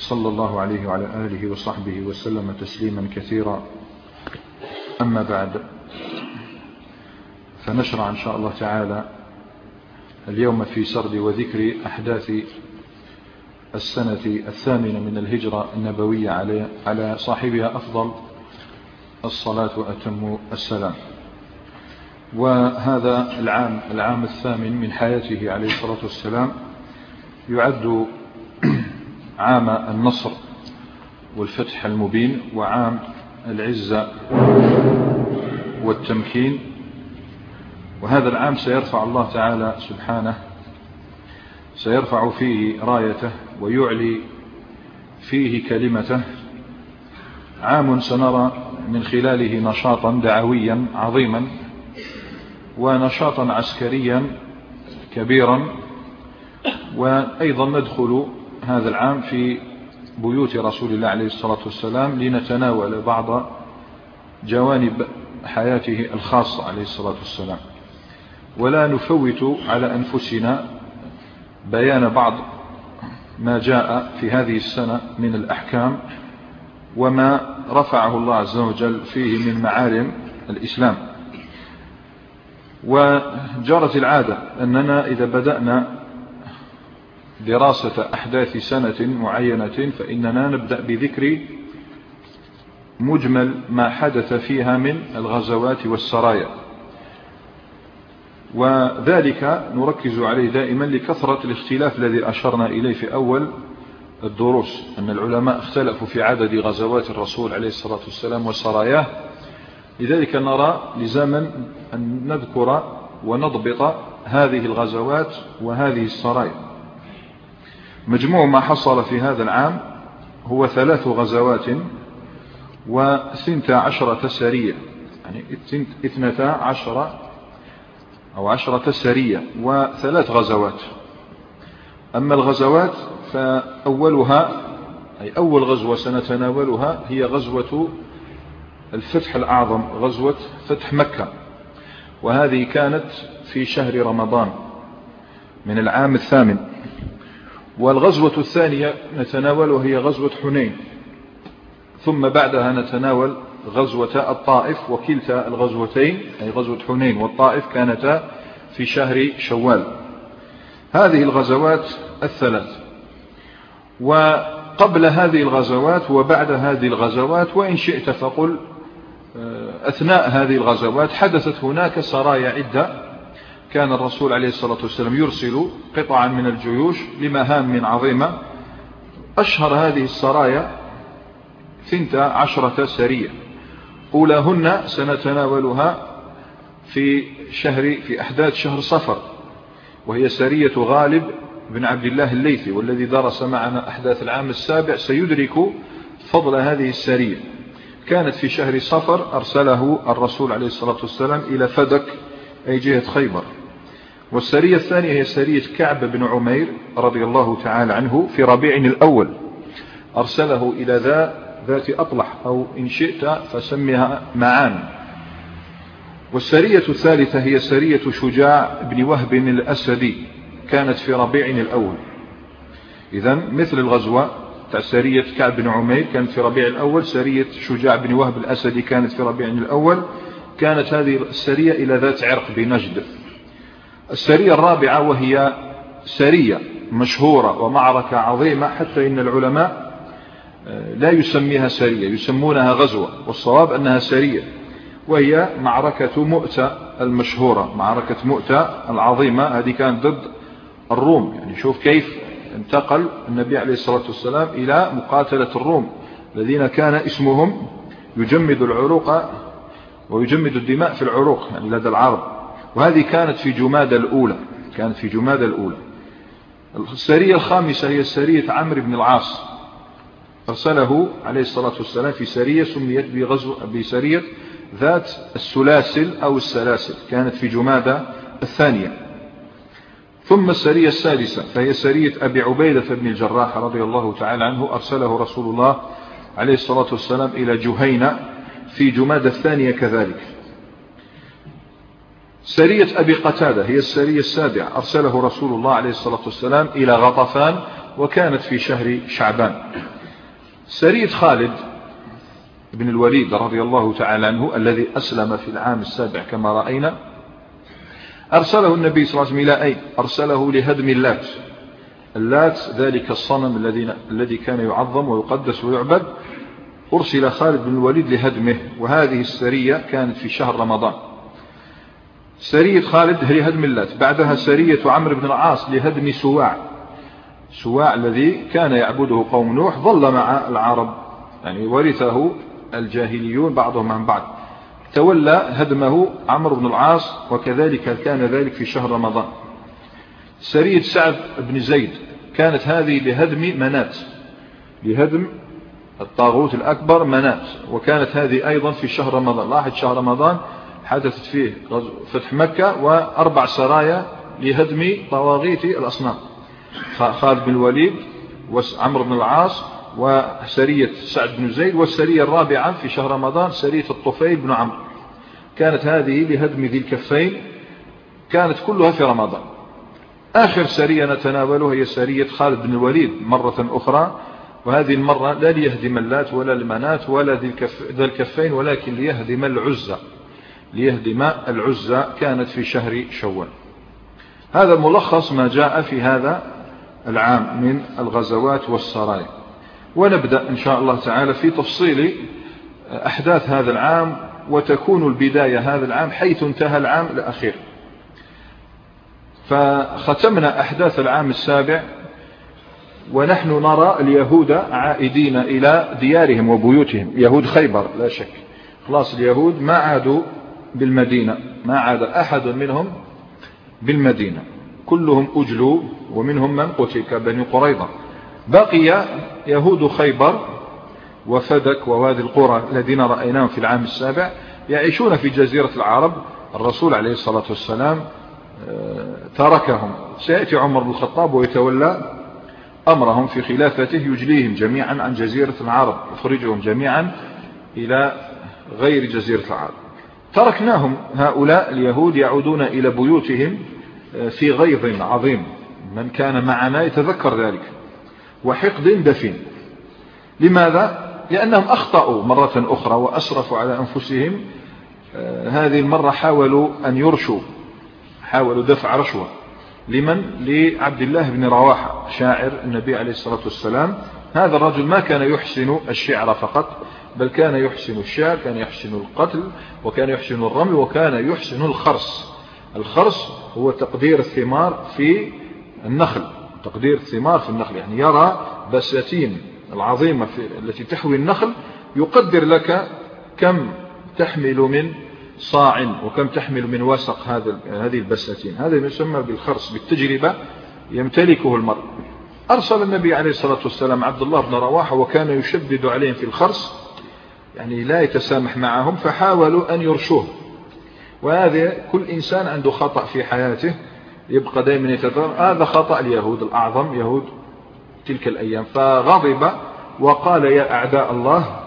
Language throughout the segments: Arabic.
صلى الله عليه وعلى آله وصحبه وسلم تسليما كثيرا. أما بعد فنشرع إن شاء الله تعالى اليوم في سرد وذكر أحداث السنة الثامنة من الهجرة النبوية على صاحبها أفضل الصلاة وأتم السلام. وهذا العام العام الثامن من حياته عليه الصلاة والسلام يعد عام النصر والفتح المبين وعام العزة والتمكين. وهذا العام سيرفع الله تعالى سبحانه سيرفع فيه رايته ويعلي فيه كلمته. عام سنرى من خلاله نشاطا دعويا عظيما ونشاطا عسكريا كبيرا. وأيضا ندخل هذا العام في بيوت رسول الله عليه الصلاة والسلام لنتناول بعض جوانب حياته الخاصة عليه الصلاة والسلام. ولا نفوت على أنفسنا بيان بعض ما جاء في هذه السنة من الأحكام وما رفعه الله عز وجل فيه من معالم الإسلام. وجرت العادة أننا إذا بدأنا دراسة أحداث سنة معينة فإننا نبدأ بذكر مجمل ما حدث فيها من الغزوات والسرايا. وذلك نركز عليه دائما لكثرة الاختلاف الذي أشرنا إليه في أول الدروس أن العلماء اختلفوا في عدد غزوات الرسول عليه الصلاة والسلام وسراياه لذلك نرى لزاما أن نذكر ونضبط هذه الغزوات وهذه السرايا. مجموع ما حصل في هذا العام هو ثلاث غزوات وثنتا عشرة سرية يعني اثنتا عشرة أو عشرة سرية وثلاث غزوات. أما الغزوات فأولها أي أول غزوة سنتناولها هي غزوة الفتح الأعظم غزوة فتح مكة. وهذه كانت في شهر رمضان من العام الثامن. والغزوة الثانية نتناولها هي غزوة حنين. ثم بعدها نتناول غزوة الطائف وكلتا الغزوتين أي غزوة حنين والطائف كانتا في شهر شوال. هذه الغزوات الثلاث. وقبل هذه الغزوات وبعد هذه الغزوات وإن شئت فقل آه، أثناء هذه الغزوات حدثت هناك سرايا عدة. كان الرسول عليه الصلاة والسلام يرسل قطعا من الجيوش لمهام عظيمة. أشهر هذه السرايا ثنتا عشرة سرية أولاهن سنتناولها في شهر في أحداث شهر صفر وهي سرية غالب بن عبد الله الليثي والذي درس معنا أحداث العام السابع. سيدرك فضل هذه السرية. كانت في شهر صفر أرسله الرسول عليه الصلاة والسلام إلى فدك أي جهة خيبر. والسرية الثانية هي سرية كعب بن عمير رضي الله تعالى عنه في ربيع الأول. أرسله إلى ذا ذات أطلح أو إن شئت فسمها معان. والسرية الثالثة هي سرية شجاع بن وهب الأسدي كانت في ربيع الأول. إذا مثل الغزوة سرية كعب بن عمير كانت في ربيع الأول سرية شجاع بن وهب الأسدي كانت في ربيع الأول. كانت هذه السرية إلى ذات عرق بنجد. السرية الرابعة وهي سرية مشهورة ومعركة عظيمة حتى إن العلماء آه، لا يسميها سرية يسمونها غزوة والصواب أنها سرية وهي معركة مؤتة المشهورة معركة مؤتة العظيمة هذه كانت ضد الروم. يعني شوف كيف انتقل النبي عليه الصلاة والسلام إلى مقاتلة الروم الذين كان اسمهم يجمد العروق ويجمد الدماء في العروق يعني لدى العرب. وهذه كانت في جمادة الأولى كانت في جمادة الأولى. السرية الخامسة هي سرية عمرو بن العاص. أرسله عليه الصلاة والسلام في سرية سميت بغزو بسرية ذات السلاسل أو السلاسل كانت في جمادة الثانية. ثم السرية السادسة فهي سرية أبي عبيدة بن الجراح رضي الله تعالى عنه أرسله رسول الله عليه الصلاة والسلام إلى جهينة في جمادة الثانية كذلك. سرية أبي قتادة هي السرية السابعة. أرسله رسول الله عليه الصلاة والسلام إلى غطفان وكانت في شهر شعبان. سرية خالد بن الوليد رضي الله تعالى عنه الذي أسلم في العام السابع كما رأينا. أرسله النبي صلى الله عليه وسلم إلى أين؟ أرسله لهدم اللات. اللات ذلك الصنم الذي الذي كان يعظم ويقدس ويعبد. أرسل خالد بن الوليد لهدمه. وهذه السرية كانت في شهر رمضان. سرية خالد هي هدم اللات. بعدها سرية عمرو بن العاص لهدم سواع. سواع الذي كان يعبده قوم نوح ظل مع العرب. يعني ورثه الجاهليون بعضهم عن بعض. تولى هدمه عمرو بن العاص وكذلك كان ذلك في شهر رمضان. سرية سعد بن زيد كانت هذه لهدم منات. لهدم الطاغوت الأكبر منات. وكانت هذه أيضا في شهر رمضان. لاحظ شهر رمضان حدثت فيه فتح مكة وأربع سرايا لهدم طواغيت الأصنام. خالد بن الوليد وعمر بن العاص وسرية سعد بن زيد والسرية الرابعة في شهر رمضان سرية الطفيل بن عمرو. كانت هذه لهدم ذي الكفين كانت كلها في رمضان. آخر سرية نتناولها هي سرية خالد بن الوليد مرة أخرى وهذه المرة لا ليهدم اللات ولا المنات ولا ذي الكفين ولكن ليهدم العزة ليهدم العزة كانت في شهر شوال. هذا ملخص ما جاء في هذا العام من الغزوات والسرايا. ونبدأ إن شاء الله تعالى في تفصيل أحداث هذا العام وتكون البداية هذا العام حيث انتهى العام الأخير. فختمنا أحداث العام السابع ونحن نرى اليهود عائدين إلى ديارهم وبيوتهم. يهود خيبر لا شك. خلاص اليهود ما عادوا بالمدينة. ما عاد أحد منهم بالمدينة. كلهم أجلوا ومنهم من قتل كبني قريضة بقي يهود خيبر وفدك ووادي القرى الذين رأيناهم في العام السابع يعيشون في جزيرة العرب. الرسول عليه الصلاة والسلام آه، تركهم. سيأتي عمر بن الخطاب ويتولى أمرهم في خلافته يجليهم جميعا عن جزيرة العرب يخرجهم جميعا إلى غير جزيرة العرب. تركناهم هؤلاء اليهود يعودون إلى بيوتهم آه، في غيظ عظيم. من كان معنا يتذكر ذلك. وحقد دفين لماذا؟ لأنهم أخطأوا مرة أخرى وأسرفوا على أنفسهم. آه، هذه المرة حاولوا أن يرشوا. حاولوا دفع رشوة. لمن؟ لعبد الله بن رواحة شاعر النبي عليه الصلاة والسلام. هذا الرجل ما كان يحسن الشعر فقط بل كان يحسن الشعر كان يحسن القتل وكان يحسن الرمي وكان يحسن الخرس. الخرس هو تقدير الثمار في النخل تقدير الثمار في النخل. يعني يرى بساتين العظيمة في التي تحوي النخل يقدر لك كم تحمل من صاع وكم تحمل من وسق هذا هذه البساتين. هذا يسمى بالخرس بالتجربة يمتلكه المرء. أرسل النبي عليه الصلاة والسلام عبد الله بن رواحة وكان يشدد عليهم في الخرس يعني لا يتسامح معهم فحاولوا أن يرشوه. وهذا كل إنسان عنده خطأ في حياته يبقى دائما يتذكر هذا خطأ اليهود الأعظم يهود تلك الأيام. فغضب وقال يا أعداء الله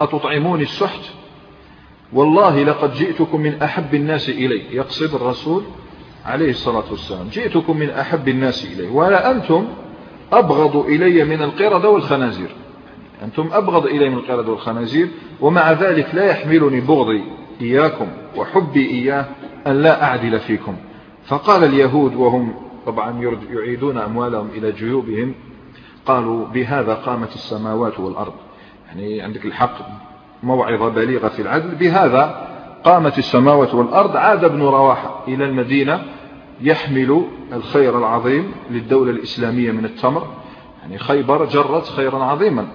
أتطعموني السحت؟ والله لقد جئتكم من أحب الناس إلي يقصد الرسول عليه الصلاة والسلام. جئتكم من أحب الناس إلي ولا أنتم أبغض إلي من القردة والخنازير. أنتم أبغض إلي من القردة والخنازير ومع ذلك لا يحملني بغضي إياكم وحبي إياه أن لا أعدل فيكم. فقال اليهود وهم طبعا يعيدون أموالهم إلى جيوبهم قالوا بهذا قامت السماوات والأرض. يعني عندك الحق موعظة بليغة في العدل بهذا قامت السماوات والأرض. عاد ابن رواحة إلى المدينة يحمل الخير العظيم للدولة الإسلامية من التمر. يعني خيبر جرت خيرا عظيما.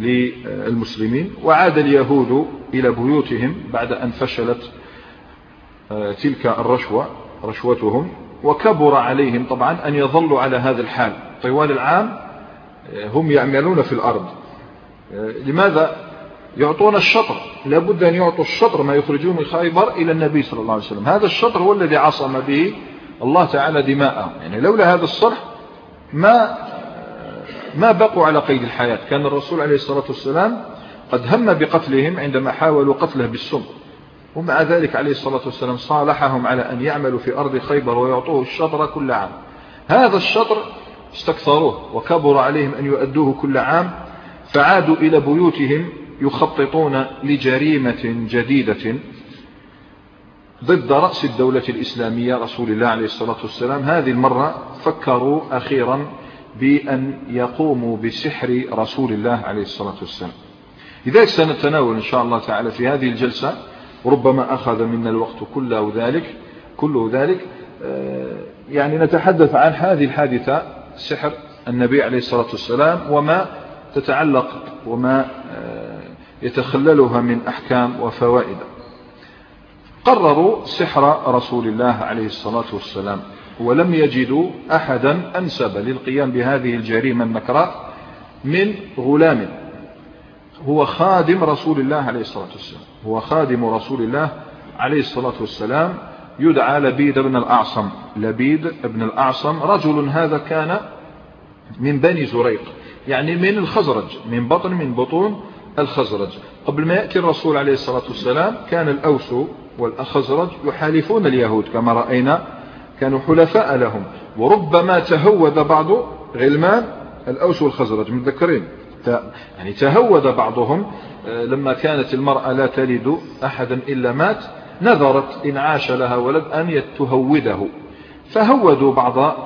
للمسلمين وعاد اليهود إلى بيوتهم بعد أن فشلت آه، تلك الرشوة رشوتهم وكبر عليهم طبعا أن يظلوا على هذا الحال. طوال العام هم يعملون في الأرض. لماذا؟ يعطون الشطر. لابد أن يعطوا الشطر ما يخرجون من خيبر إلى النبي صلى الله عليه وسلم. هذا الشطر هو الذي عصم به الله تعالى دماءهم. يعني لولا هذا الصرح ما ما بقوا على قيد الحياة. كان الرسول عليه الصلاة والسلام قد هم بقتلهم عندما حاولوا قتله بالسم. ومع ذلك عليه الصلاة والسلام صالحهم على أن يعملوا في أرض خيبر ويعطوه الشطر كل عام. هذا الشطر استكثروه وكبر عليهم أن يؤدوه كل عام. فعادوا إلى بيوتهم يخططون لجريمة جديدة ضد رأس الدولة الإسلامية رسول الله عليه الصلاة والسلام. هذه المرة فكروا أخيرا بأن يقوموا بسحر رسول الله عليه الصلاة والسلام. لذلك سنتناول إن شاء الله تعالى في هذه الجلسة ربما أخذ منا الوقت كله ذلك كله ذلك آه، يعني نتحدث عن هذه الحادثة سحر النبي عليه الصلاة والسلام وما تتعلق وما آه، يتخللها من أحكام وفوائد. قرروا سحر رسول الله عليه الصلاة والسلام. ولم يجدوا أحدا أنسب للقيام بهذه الجريمة النكراء من غلام. هو خادم رسول الله عليه الصلاة والسلام. هو خادم رسول الله عليه الصلاة والسلام. يدعى لبيد بن الأعصم. لبيد بن الأعصم رجل هذا كان من بني زريق. يعني من الخزرج. من بطن من بطون الخزرج. قبل ما يأتي الرسول عليه الصلاة والسلام كان الأوس والخزرج يحالفون اليهود كما رأينا كانوا حلفاء لهم. وربما تهود بعض غلمان الأوس والخزرج متذكرين يعني تهود بعضهم آه، لما كانت المرأة لا تلد أحدا إلا مات نذرت إن عاش لها ولد أن تهوده فهودوا بعض آه،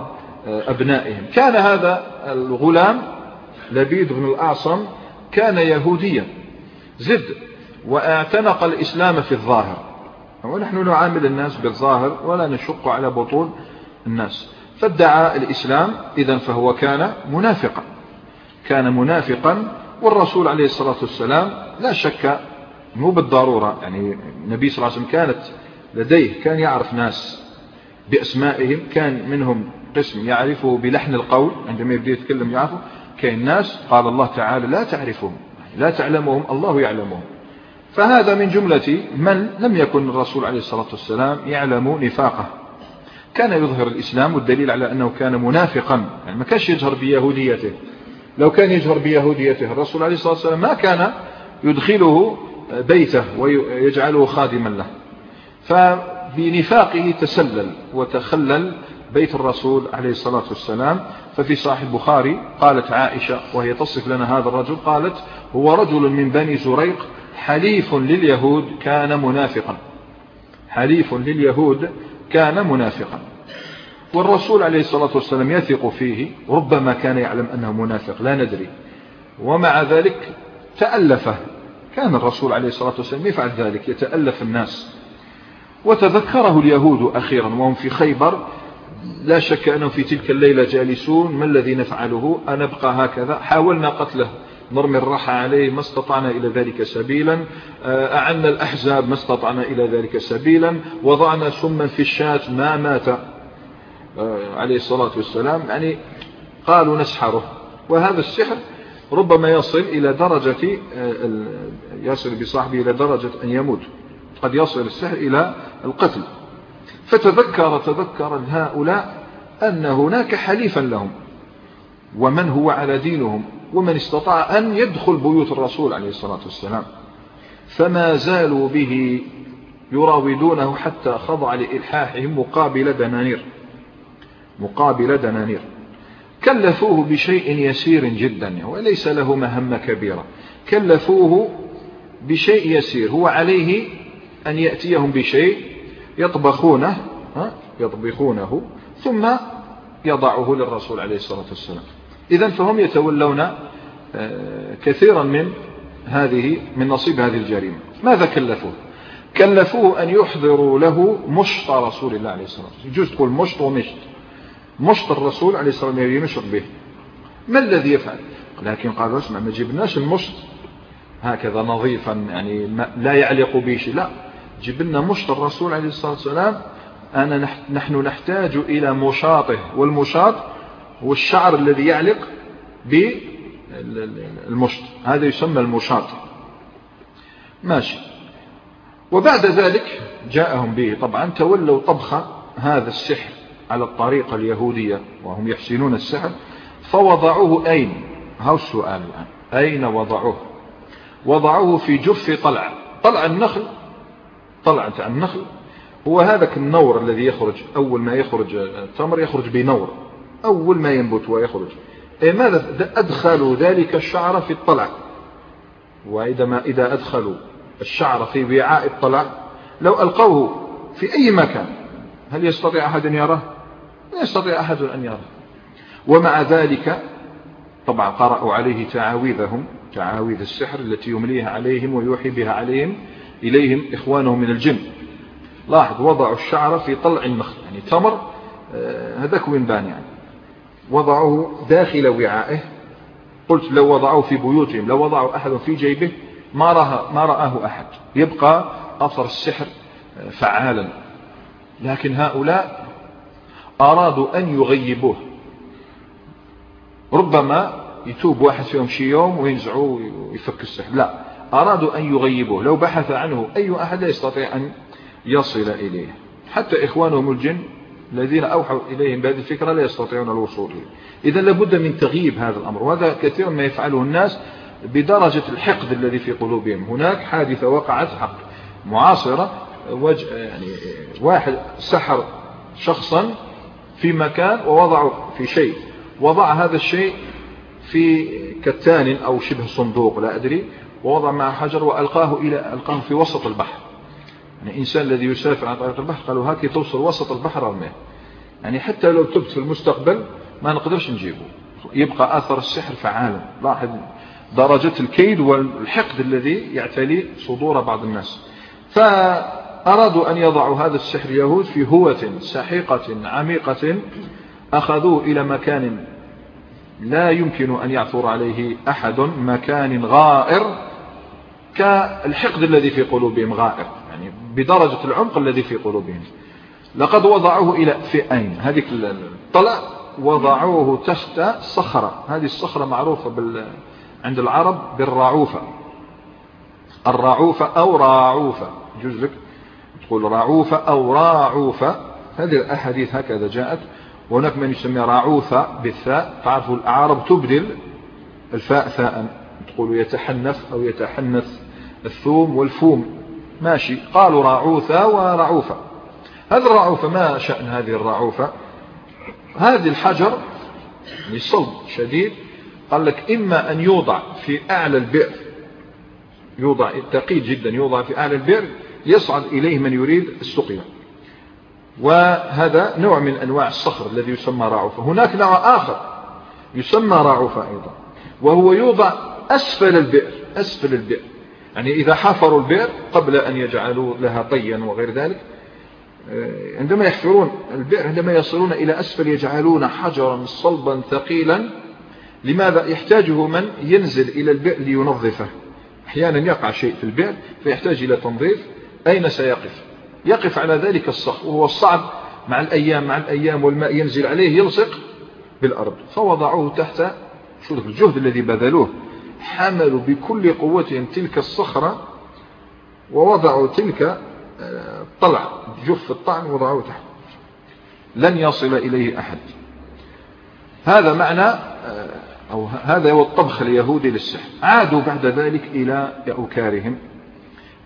أبنائهم. كان هذا الغلام لبيد بن الأعصم كان يهوديا. زد واعتنق الإسلام في الظاهر. ونحن نعامل الناس بالظاهر ولا نشق على بطون الناس. فادعى الإسلام إذا فهو كان منافقا. كان منافقا والرسول عليه الصلاة والسلام لا شك مو بالضرورة يعني النبي صلى الله عليه وسلم كانت لديه كان يعرف ناس بأسمائهم كان منهم قسم يعرفه بلحن القول عندما يبدأ يتكلم يعرفه كان ناس قال الله تعالى لا تعرفهم لا تعلمهم الله يعلمهم. فهذا من جملة من لم يكن الرسول عليه الصلاة والسلام يعلم نفاقه. كان يظهر الإسلام والدليل على أنه كان منافقا. يعني ما كانش يجهر بيهوديته. لو كان يجهر بيهوديته الرسول عليه الصلاة والسلام ما كان يدخله بيته ويجعله خادما له. فبنفاقه تسلل وتخلل بيت الرسول عليه الصلاة والسلام. ففي صحيح البخاري قالت عائشة وهي تصف لنا هذا الرجل قالت هو رجل من بني زريق حليف لليهود كان منافقا. حليف لليهود كان منافقا. والرسول عليه الصلاة والسلام يثق فيه ربما كان يعلم أنه منافق لا ندري. ومع ذلك تألفه كان الرسول عليه الصلاة والسلام يفعل ذلك يتألف الناس. وتذكره اليهود أخيرا وهم في خيبر. لا شك أنهم في تلك الليلة جالسون ما الذي نفعله؟ أنبقى هكذا؟ حاولنا قتله. نرمي الرحى عليه ما استطعنا إلى ذلك سبيلا. آه، أعنا الأحزاب ما استطعنا إلى ذلك سبيلا. وضعنا سما في الشاة ما مات. آه، عليه الصلاة والسلام. يعني قالوا نسحره. وهذا السحر ربما يصل إلى درجة آه، يصل بصاحبه إلى درجة أن يموت. قد يصل السحر إلى القتل. فتذكر تذكر هؤلاء أن هناك حليفا لهم. ومن هو على دينهم؟ ومن استطاع أن يدخل بيوت الرسول عليه الصلاة والسلام فما زالوا به يراودونه حتى خضع لإلحاحهم مقابل دنانير. مقابل دنانير. كلفوه بشيء يسير جدا وليس له مهمة كبيرة. كلفوه بشيء يسير هو عليه أن يأتيهم بشيء يطبخونه يطبخونه ثم يضعه للرسول عليه الصلاة والسلام. إذا فهم يتولون آه، كثيرا من هذه من نصيب هذه الجريمة. ماذا كلفوه؟ كلفوه أن يحضروا له مشط رسول الله عليه الصلاة والسلام. يجوز تقول مشط ومشط. مشط الرسول عليه الصلاة والسلام يمشط به. ما الذي يفعل؟ لكن قالوا اسمع ما جبناش المشط. هكذا نظيفا يعني لا يعلق به شيء. لا جبنا مشط الرسول عليه الصلاة والسلام. أنا نحن نحتاج إلى مشاطه والمشاط هو الشعر الذي يعلق المشط هذا يسمى المشاط. ماشي. وبعد ذلك جاءهم به. طبعا تولوا طبخ هذا السحر على الطريقة اليهودية وهم يحسنون السحر فوضعوه أين؟ هاو السؤال الآن. أين وضعوه؟ وضعوه في جف طلع. طلع النخل. طلع النخل. هو هذاك النور الذي يخرج أول ما يخرج التمر يخرج بنور. أول ما ينبت ويخرج. إيه ماذا؟ أدخلوا ذلك الشعر في الطلع. وإذا إذا أدخلوا الشعر في وعاء الطلع لو ألقوه في أي مكان هل يستطيع أحد أن يراه؟ لا يستطيع أحد أن يراه. ومع ذلك طبعا قرأوا عليه تعاويذهم تعاويذ السحر التي يمليها عليهم ويوحي بها عليهم إليهم إخوانهم من الجن. لاحظ وضعوا الشعر في طلع النخل يعني تمر آه، هذاك وين بان يعني. وضعوه داخل وعائه. قلت لو وضعوه في بيوتهم لو وضعوا أحد في جيبه ما راه ما رآه أحد. يبقى أثر السحر آه، فعالا. لكن هؤلاء أرادوا أن يغيبوه. ربما يتوب واحد فيهم شي يوم وينزعوه ويفك السحر. لا أرادوا أن يغيبوه. لو بحث عنه أي أحد لا يستطيع أن يصل إليه. حتى إخوانهم الجن الذين أوحوا إليهم بهذه الفكرة لا يستطيعون الوصول إليه. إذا لابد من تغييب هذا الأمر وهذا كثير ما يفعله الناس بدرجة الحقد الذي في قلوبهم. هناك حادثة وقعت حق معاصرة. يعني واحد سحر شخصا في مكان ووضعه في شيء. وضع هذا الشيء في كتان أو شبه صندوق لا أدري. ووضع معه حجر وألقاه إلى ألقاه في وسط البحر. يعني إنسان الذي يسافر عن طريق البحر قالوا هاكي توصل وسط البحر رمية. يعني حتى لو تبت في المستقبل ما نقدرش نجيبه. يبقى أثر السحر فعالا لاحظ درجة الكيد والحقد الذي يعتلي صدور بعض الناس. فأرادوا أن يضعوا هذا السحر يهود في هوة سحيقة عميقة أخذوه إلى مكان لا يمكن أن يعثر عليه أحد مكان غائر كالحقد الذي في قلوبهم غائر. يعني بدرجة العمق الذي في قلوبهم. لقد وضعوه إلى في أين هذه الطلع وضعوه تحت صخرة. هذه الصخرة معروفة بال... عند العرب بالرعوفة. الرعوفة أو راعوفة. جزء تقول رعوفة أو راعوفة. هذه الأحاديث هكذا جاءت. وهناك من يسمي راعوثة بالثاء. تعرفوا الأعراب تبدل الفاء ثاء. تقول يتحنث أو يتحنث الثوم والفوم. ماشي. قالوا راعوثة ورعوفة. هذا الرعوفة ما شأن هذه الرعوفة؟ هذه الحجر لصلب شديد قال لك إما أن يوضع في أعلى البئر يوضع ثقيل جدا يوضع في أعلى البئر يصعد إليه من يريد السقيا. وهذا نوع من أنواع الصخر الذي يسمى رعوفة. هناك نوع آخر يسمى رعوفة أيضا وهو يوضع أسفل البئر أسفل البئر. يعني إذا حفروا البئر قبل أن يجعلوا لها طيا وغير ذلك آه، عندما يحفرون البئر عندما يصلون إلى أسفل يجعلون حجرا صلبا ثقيلا لماذا؟ يحتاجه من ينزل إلى البئر لينظفه. أحيانا يقع شيء في البئر فيحتاج إلى تنظيف. أين سيقف؟ يقف على ذلك الصخر وهو الصعب. مع الأيام مع الأيام والماء ينزل عليه يلصق بالأرض. فوضعوه تحت شو الجهد الذي بذلوه. حملوا بكل قوتهم تلك الصخرة ووضعوا تلك الطلع آه، جف الطعن وضعوه تحت. لن يصل إليه أحد. هذا معنى آه، أو هذا هو الطبخ اليهودي للسحر. عادوا بعد ذلك إلى أوكارهم.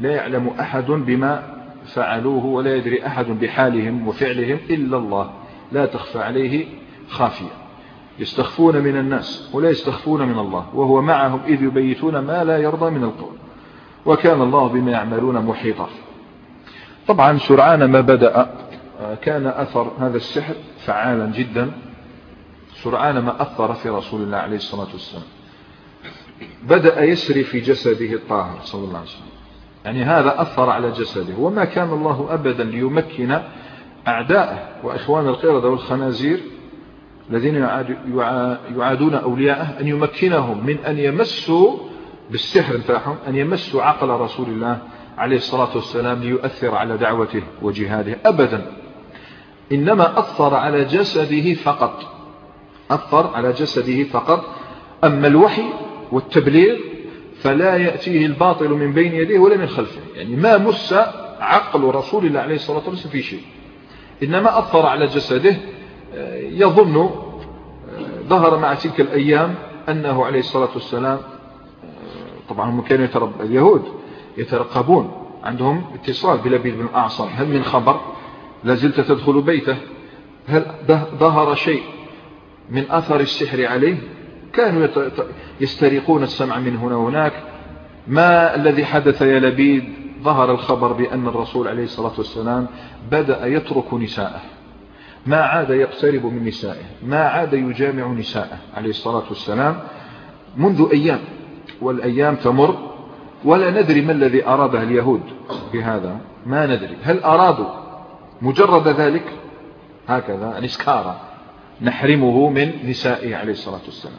لا يعلم أحد بما فعلوه ولا يدري أحد بحالهم وفعلهم إلا الله. لا تخفى عليه خافية. يستخفون من الناس ولا يستخفون من الله وهو معهم إذ يبيتون ما لا يرضى من القول. وكان الله بما يعملون محيطا. طبعا سرعان ما بدأ كان أثر هذا السحر فعالا جدا. سرعان ما أثر في رسول الله عليه الصلاة والسلام. بدأ يسري في جسده الطاهر صلى الله عليه وسلم. يعني هذا أثر على جسده. وما كان الله أبدا ليمكن أعداءه وإخوان القردة والخنازير الذين يعادون أولياءه أن يمكنهم من أن يمسوا بالسحر بتاعهم أن يمسوا عقل رسول الله عليه الصلاة والسلام ليؤثر على دعوته وجهاده أبدا. إنما أثر على جسده فقط. أثر على جسده فقط. أما الوحي والتبليغ فلا يأتيه الباطل من بين يديه ولا من خلفه. يعني ما مس عقل رسول الله عليه الصلاة والسلام في شيء. إنما أثر على جسده يظن آه، ظهر مع تلك الأيام أنه عليه الصلاة والسلام آه، طبعا هم كانوا يترب اليهود يترقبون عندهم اتصال بلبيد بن الأعصم. هل من خبر؟ لازلت تدخل بيته. هل ظهر شيء من أثر السحر عليه؟ كانوا يسترقون السمع من هنا وهناك. ما الذي حدث يا لبيد؟ ظهر الخبر بأن الرسول عليه الصلاة والسلام بدأ يترك نساءه. ما عاد يقترب من نسائه ما عاد يجامع نساءه عليه الصلاة والسلام منذ أيام والأيام تمر ولا ندري ما الذي أراده اليهود بهذا ما ندري. هل أرادوا مجرد ذلك؟ هكذا نسكارا نحرمه من نسائه عليه الصلاة والسلام.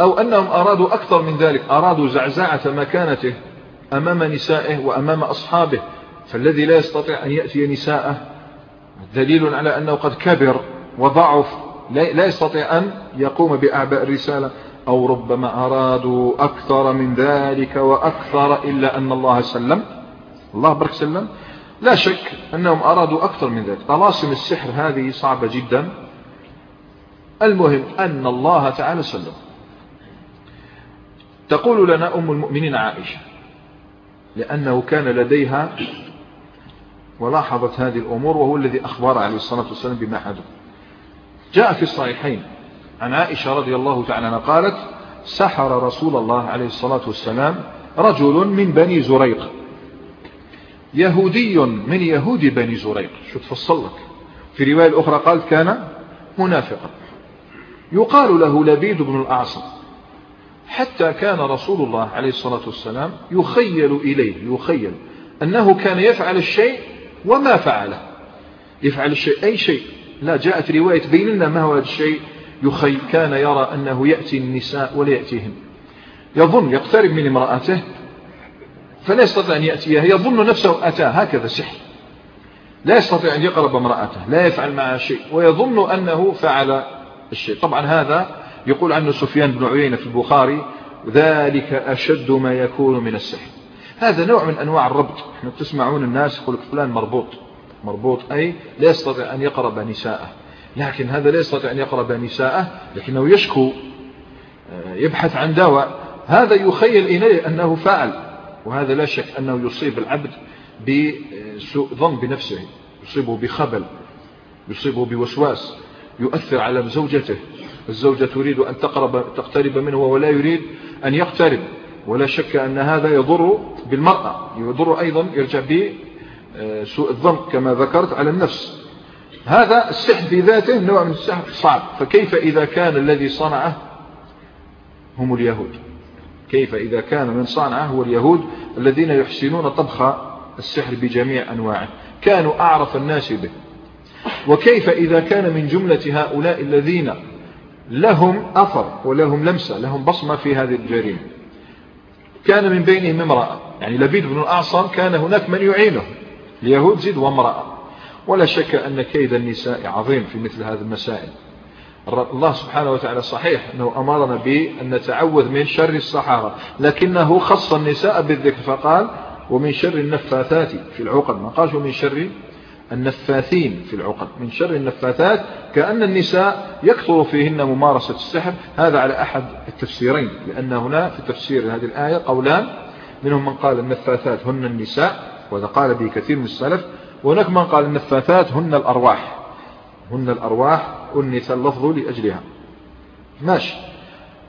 أو أنهم أرادوا أكثر من ذلك أرادوا زعزعة مكانته أمام نسائه وأمام أصحابه فالذي لا يستطيع أن يأتي نساءه دليل على أنه قد كبر وضعف لا يستطيع أن يقوم بأعباء الرسالة أو ربما أرادوا أكثر من ذلك وأكثر إلا أن الله سلم. الله برك سلم. لا شك أنهم أرادوا أكثر من ذلك. طلاسم السحر هذه صعبة جدا. المهم أن الله تعالى سلم. تقول لنا أم المؤمنين عائشة لأنه كان لديها ولاحظت هذه الأمور وهو الذي أخبر عليه الصلاة والسلام بما حدث. جاء في الصحيحين عن عائشة رضي الله تعالى عنها قالت سحر رسول الله عليه الصلاة والسلام رجل من بني زريق. يهودي من يهود بني زريق. شو تفصل لك. في رواية الأخرى قال كان منافقا. يقال له لبيد بن الأعصم. حتى كان رسول الله عليه الصلاة والسلام يخيل إليه يخيل أنه كان يفعل الشيء وما فعله. يفعل الشيء أي شيء. لا جاءت رواية بين لنا ما هو هذا الشيء. يخي كان يرى أنه يأتي النساء ولا يأتيهم يظن يقترب من امرأته فلا يستطيع أن يأتيها يظن نفسه أتى هكذا سحر. لا يستطيع أن يقرب امرأته. لا يفعل معها شيء. ويظن أنه فعل الشيء. طبعا هذا يقول عنه سفيان بن عيينة في البخاري ذلك أشد ما يكون من السحر. هذا نوع من أنواع الربط. إحنا تسمعون الناس يقول فلان مربوط. مربوط أي لا يستطيع أن يقرب نساءه. لكن هذا لا يستطيع أن يقرب نساءه لكنه يشكو آه، يبحث عن دواء. هذا يخيل إليه أنه فعل وهذا لا شك أنه يصيب العبد بسوء ظن بنفسه يصيبه بخبل يصيبه بوسواس يؤثر على زوجته. الزوجة تريد أن تقرب تقترب منه ولا يريد أن يقترب. ولا شك أن هذا يضر بالمرأة يضر أيضا يرجع بسوء الظن كما ذكرت على النفس. هذا السحر في ذاته نوع من السحر صعب. فكيف إذا كان الذي صنعه هم اليهود؟ كيف إذا كان من صنعه هو اليهود الذين يحسنون طبخ السحر بجميع أنواعه؟ كانوا أعرف الناس به. وكيف إذا كان من جملة هؤلاء الذين لهم أثر ولهم لمسة لهم بصمة في هذه الجريمة؟ كان من بينهم امرأة. يعني لبيد بن الأعصم كان هناك من يعينه. اليهود زيد وامرأة ولا شك أن كيد النساء عظيم في مثل هذه المسائل. الله سبحانه وتعالى صحيح أنه أمرنا بأن نتعوذ من شر الصحارى لكنه خص النساء بالذكر فقال ومن شر النفاثات في العقد. ما قالش ومن شر النفاثين في العقد من شر النفاثات كأن النساء يكثر فيهن ممارسة السحر. هذا على أحد التفسيرين لأن هنا في تفسير هذه الآية قولان منهم من قال النفاثات هن النساء وهذا قال به كثير من السلف وهناك من قال النفاثات هن الأرواح. هن الأرواح أنث اللفظ لأجلها. ماشي.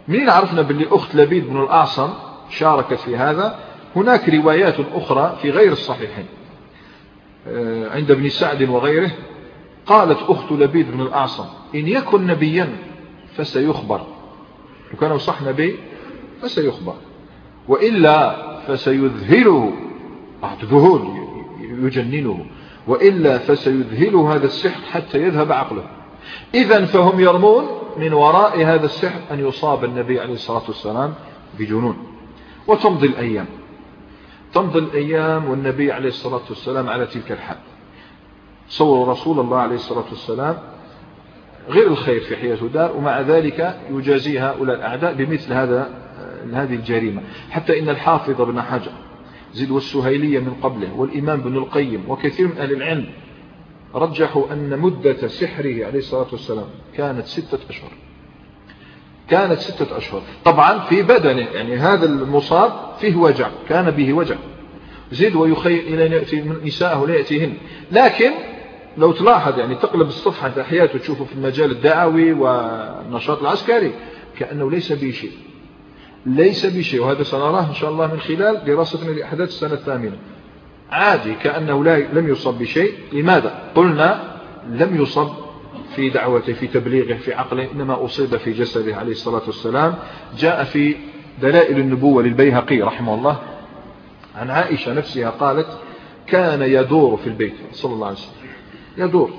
منين عرفنا باللي أخت لبيد بن الأعصم شاركت في هذا؟ هناك روايات أخرى في غير الصحيحين. عند ابن سعد وغيره قالت أخت لبيد بن الأعصم إن يكن نبيا فسيخبر. وكان صح نبي فسيخبر. وإلا فسيذهله ذهول يجننه وإلا فسيذهله هذا السحر حتى يذهب عقله. إذا فهم يرمون من وراء هذا السحر أن يصاب النبي عليه الصلاة والسلام بجنون. وتمضي الأيام. تمضي الأيام والنبي عليه الصلاة والسلام على تلك الحال. صور رسول الله عليه الصلاة والسلام غير الخير في حياة دار ومع ذلك يجازي هؤلاء الأعداء بمثل هذا هذه الجريمة. حتى إن الحافظ بن حجر زيد والسهيلية من قبله والإمام بن القيم وكثير من أهل العلم رجحوا أن مدة سحره عليه الصلاة والسلام كانت ستة أشهر. كانت ستة أشهر. طبعا في بدنه يعني هذا المصاب فيه وجع كان به وجع. زيد ويخيل إلى أن يأتي من نساءه لا يأتيهن لكن لو تلاحظ يعني تقلب الصفحة أحياته تشوفه في المجال الدعوي والنشاط العسكري كأنه ليس به شيء. ليس بشيء وهذا سنراه إن شاء الله من خلال دراستنا لأحداث السنة الثامنة. عادي كأنه لا لم يصب بشيء. لماذا؟ قلنا لم يصب في دعوته في تبليغه في عقله إنما أصيب في جسده عليه الصلاة والسلام. جاء في دلائل النبوة للبيهقي رحمه الله. عن عائشة نفسها قالت كان يدور في البيت صلى الله عليه وسلم. يدور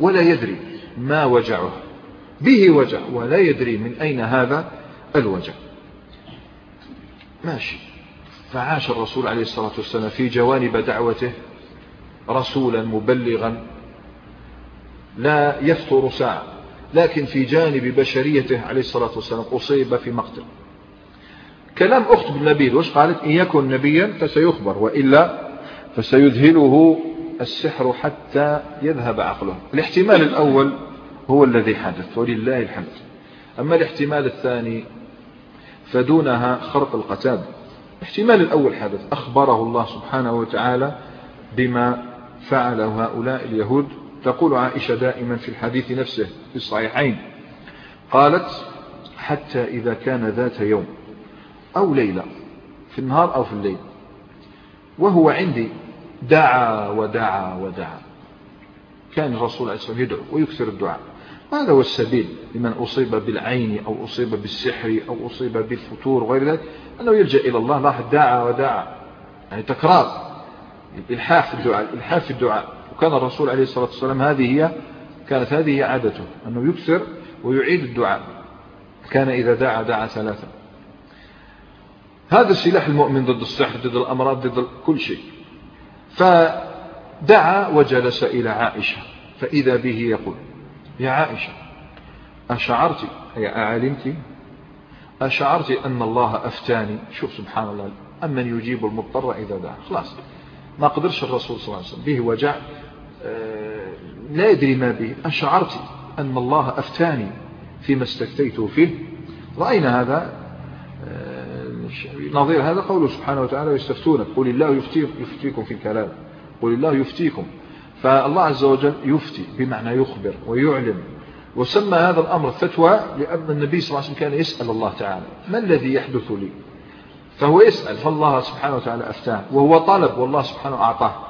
ولا يدري ما وجعه. به وجع ولا يدري من أين هذا الوجع. ماشي. فعاش الرسول عليه الصلاة والسلام في جوانب دعوته رسولا مبلغا. لا يفطر ساعة. لكن في جانب بشريته عليه الصلاة والسلام أصيب في مقتل. كلام أخت بن نبيل وش قالت؟ إن يكن نبيا فسيخبر وإلا فسيذهله السحر حتى يذهب عقله. الاحتمال الأول هو الذي حدث ولله الحمد. أما الاحتمال الثاني فدونها خرق القتاد الاحتمال الأول حدث أخبره الله سبحانه وتعالى بما فعله هؤلاء اليهود تقول عائشة دائما في الحديث نفسه في الصحيحين قالت حتى إذا كان ذات يوم أو ليلة في النهار أو في الليل وهو عندي دعا ودعا ودعا كان الرسول عليه الصلاة يدعو ويكثر الدعاء. هذا هو السبيل لمن أصيب بالعين أو أصيب بالسحر أو أصيب بالفتور وغير ذلك أنه يلجأ إلى الله لاحظ دعا ودعا يعني تكرار الإلحاح في الدعاء الإلحاح في الدعاء. وكان الرسول عليه الصلاة والسلام هذه هي كانت هذه عادته أنه يكثر ويعيد الدعاء. كان إذا دعا دعا ثلاثة. هذا سلاح المؤمن ضد السحر ضد الأمراض ضد كل شيء. فدعا وجلس إلى عائشة. فإذا به يقول يا عائشة أشعرت يا أعلمت؟ أشعرت أن الله أفتاني. شوف سبحان الله أمن يجيب المضطر إذا دعا. خلاص. ما قدرش الرسول صلى الله عليه وسلم. به وجع. لا يدري ما به أشعرت أن الله أفتاني فيما استفتيته فيه. رأينا هذا آه، نظير هذا قوله سبحانه وتعالى يستفتونك. قل الله يفتيكم في الكلام. قل الله يفتيكم. فالله عز وجل يفتي بمعنى يخبر ويعلم وسمى هذا الأمر فتوى لأن النبي صلى الله عليه وسلم كان يسأل الله تعالى ما الذي يحدث لي؟ فهو يسأل فالله سبحانه وتعالى أفتاه؟ وهو طلب والله سبحانه أعطاه.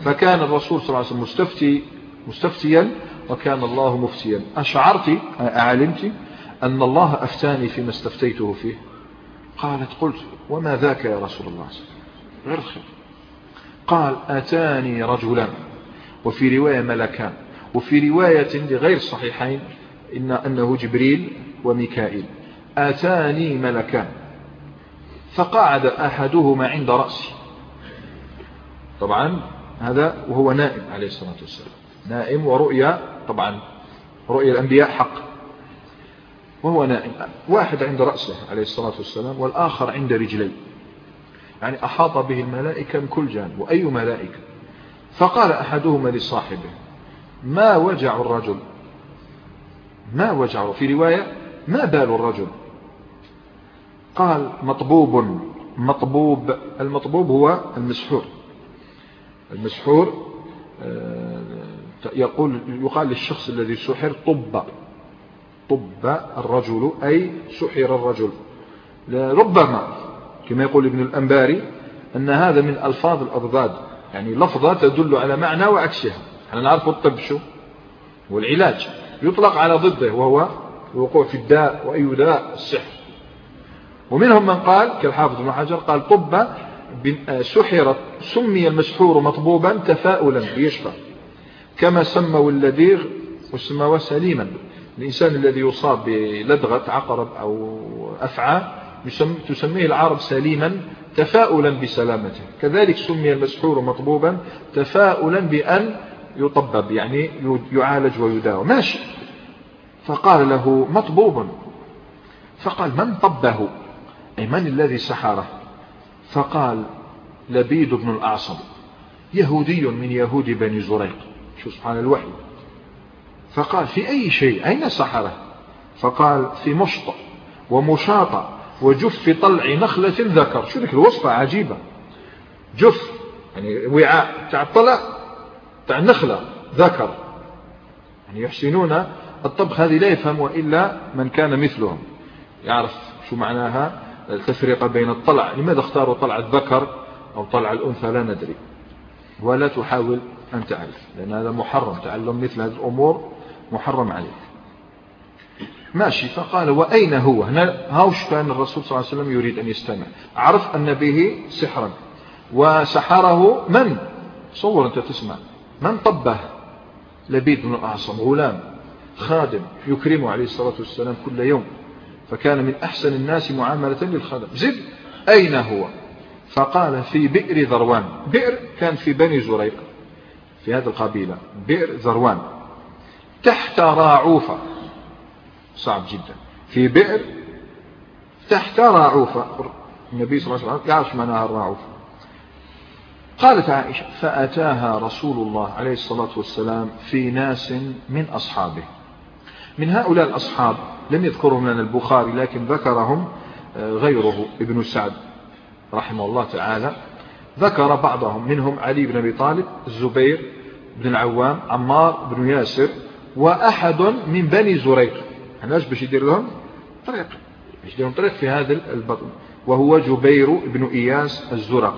فكان الرسول صلى الله عليه وسلم مستفتي مستفتيا وكان الله مفتيا. أشعرت أعلمت أن الله أفتاني فيما استفتيته فيه. قالت قلت وما ذاك يا رسول الله؟ غير خير قال أتاني رجلان وفي رواية ملكان وفي رواية لغير الصحيحين إن أنه جبريل وميكائيل. آتاني ملكان. فقعد أحدهما عند رأسي. طبعا هذا وهو نائم عليه الصلاة والسلام. نائم ورؤيا طبعا رؤيا الأنبياء حق. وهو نائم. واحد عند رأسه عليه الصلاة والسلام والآخر عند رجليه. يعني أحاط به الملائكة من كل جانب. وأي ملائكة؟ فقال أحدهما لصاحبه ما وجع الرجل؟ ما وجع في رواية ما بال الرجل؟ قال مطبوب مطبوب. المطبوب هو المسحور. المسحور آه، يقول يقال للشخص الذي سحر طب طب الرجل أي سحر الرجل. ربما كما يقول ابن الأنباري أن هذا من ألفاظ الأضداد يعني لفظة تدل على معنى وعكسها. إحنا نعرف الطب شو؟ والعلاج. يطلق على ضده وهو الوقوع في الداء وأي داء السحر. ومنهم من قال كالحافظ بن حجر قال طب سحرت سمي المسحور مطبوبا تفاؤلا بيشفى كما سموا اللديغ وسموا سليما. الإنسان الذي يصاب بلدغة عقرب أو أفعى تسميه العرب سليما تفاؤلا بسلامته. كذلك سمي المسحور مطبوبا تفاؤلا بأن يطبب يعني يعالج ويداوى ماشي فقال له مطبوب. فقال من طبه؟ أي من الذي سحره؟ فقال لبيد بن الأعصم يهودي من يهود بني زريق. شو سبحان الوحي. فقال في أي شيء؟ أين سحره فقال في مشط ومشاطة وجف طلع نخلة ذكر. شو ذلك الوصفة؟ عجيبة. جف يعني وعاء تاع الطلع تاع النخلة ذكر. يعني يحسنون الطبخ هذه لا يفهم إلا من كان مثلهم. يعرف شو معناها؟ التفرقة بين الطلع لماذا اختاروا طلع الذكر أو طلع الأنثى؟ لا ندري. ولا تحاول أن تعرف لأن هذا محرم تعلم مثل هذه الأمور محرم عليك. ماشي فقال وأين هو؟ هاوش كان الرسول صلى الله عليه وسلم يريد أن يستمع. عرف أن به سحرا. وسحره من؟ صور أنت تسمع. من طبه؟ لبيد بن الأعصم غلام خادم يكرمه عليه الصلاة والسلام كل يوم. فكان من أحسن الناس معاملة للخدم. زد أين هو؟ فقال في بئر ذروان. بئر كان في بني زريق في هذه القبيلة. بئر ذروان. تحت راعوفة صعب جدا. في بئر تحت راعوفة النبي صلى الله عليه وسلم يعرف معناها الراعوفة قالت عائشة فأتاها رسول الله عليه الصلاة والسلام في ناس من أصحابه. من هؤلاء الأصحاب لم يذكرهم لنا البخاري لكن ذكرهم آه، غيره. ابن سعد رحمه الله تعالى ذكر بعضهم منهم علي بن أبي طالب الزبير بن العوام عمار بن ياسر وأحد من بني زريق. الناس باش يدير لهم طريق باش يدير لهم طريق في هذا البطن وهو جبير بن إياس الزرق.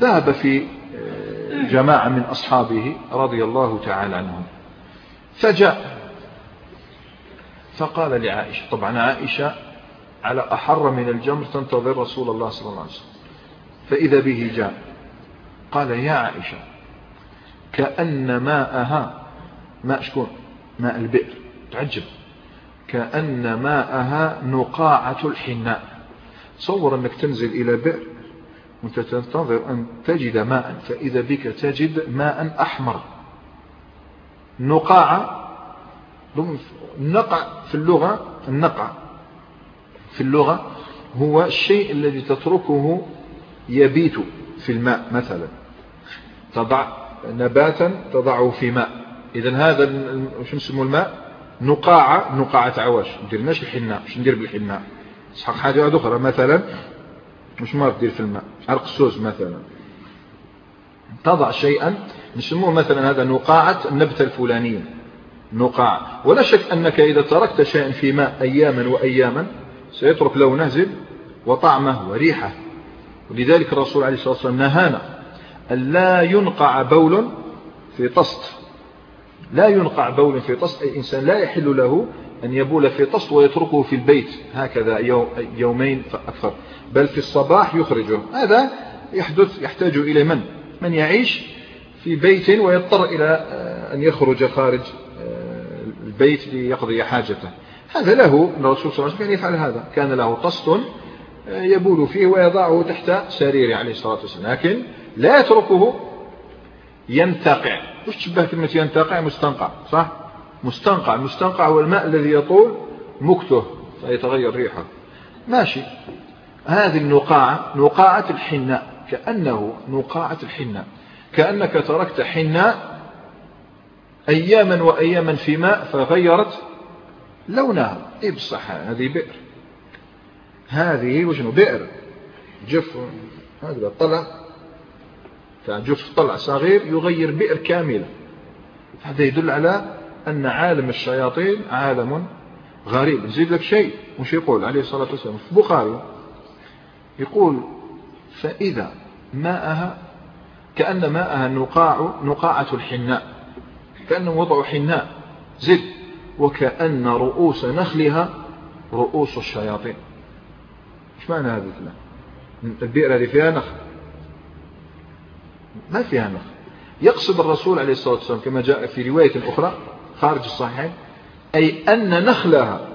ذهب في آه، جماعة من أصحابه رضي الله تعالى عنهم. فجاء فقال لعائشة طبعا عائشة على أحر من الجمر تنتظر رسول الله صلى الله عليه وسلم. فإذا به جاء قال يا عائشة كأن ماءها ماء شكون؟ ماء البئر. تعجب. كأن ماءها نقاعة الحناء. تصور أنك تنزل إلى بئر وأنت تنتظر أن تجد ماء فإذا بك تجد ماء أحمر. نقاعة النقع في اللغة النقع في اللغة هو الشيء الذي تتركه يبيت في الماء مثلا. تضع نباتا تضعه في ماء. إذا هذا شو نسمو الماء؟ نقاعة نقاعة عواش. نديرناش الحناء. مش ندير بالحناء. سحق حاجة أخرى مثلا. مش ما تدير في الماء. عرق السوس مثلا. تضع شيئا. نسموه مثلا هذا نقاعة النبتة الفلانية. نقاع ولا شك أنك إذا تركت شيئا في ماء أياما وأياما سيترك لونه زب وطعمه وريحه. ولذلك الرسول عليه الصلاة والسلام نهانا أن لا ينقع بول في طست. لا ينقع بول في طست. أي إنسان لا يحل له أن يبول في طست ويتركه في البيت. هكذا يومين فأكثر بل في الصباح يخرجه. هذا يحدث يحتاج إلى من؟ من يعيش في بيت ويضطر إلى آه، أن يخرج خارج البيت ليقضي حاجته. هذا له الرسول صلى الله عليه وسلم كان يفعل هذا. كان له طست آه، يبول فيه ويضعه تحت سريره عليه الصلاة والسلام. لكن لا يتركه ينتقع. وش تشبه كلمة ينتقع؟ مستنقع صح؟ مستنقع. المستنقع هو الماء الذي يطول مكته فيتغير ريحه. ماشي. هذه النقاعة نقاعة الحناء. كأنه نقاعة الحناء. كأنك تركت حناء أياما وأياما في ماء فغيرت لونها. إيه هذه بئر. هذه وشنو بئر. جف هذا طلع. جف طلع صغير يغير بئر كاملة. هذا يدل على أن عالم الشياطين عالم غريب. نزيد لك شيء. مش يقول عليه الصلاة والسلام؟ في البخاري يقول فإذا ماءها كأن ماءها نقاع نقاعة الحناء. كأنهم وضعوا حناء زد وكأن رؤوس نخلها رؤوس الشياطين. إيش معنى هذا الكلام؟ البئر هذه فيها نخل. ما فيها نخل. يقصد الرسول عليه الصلاة والسلام كما جاء في رواية أخرى خارج الصحيحين أي أن نخلها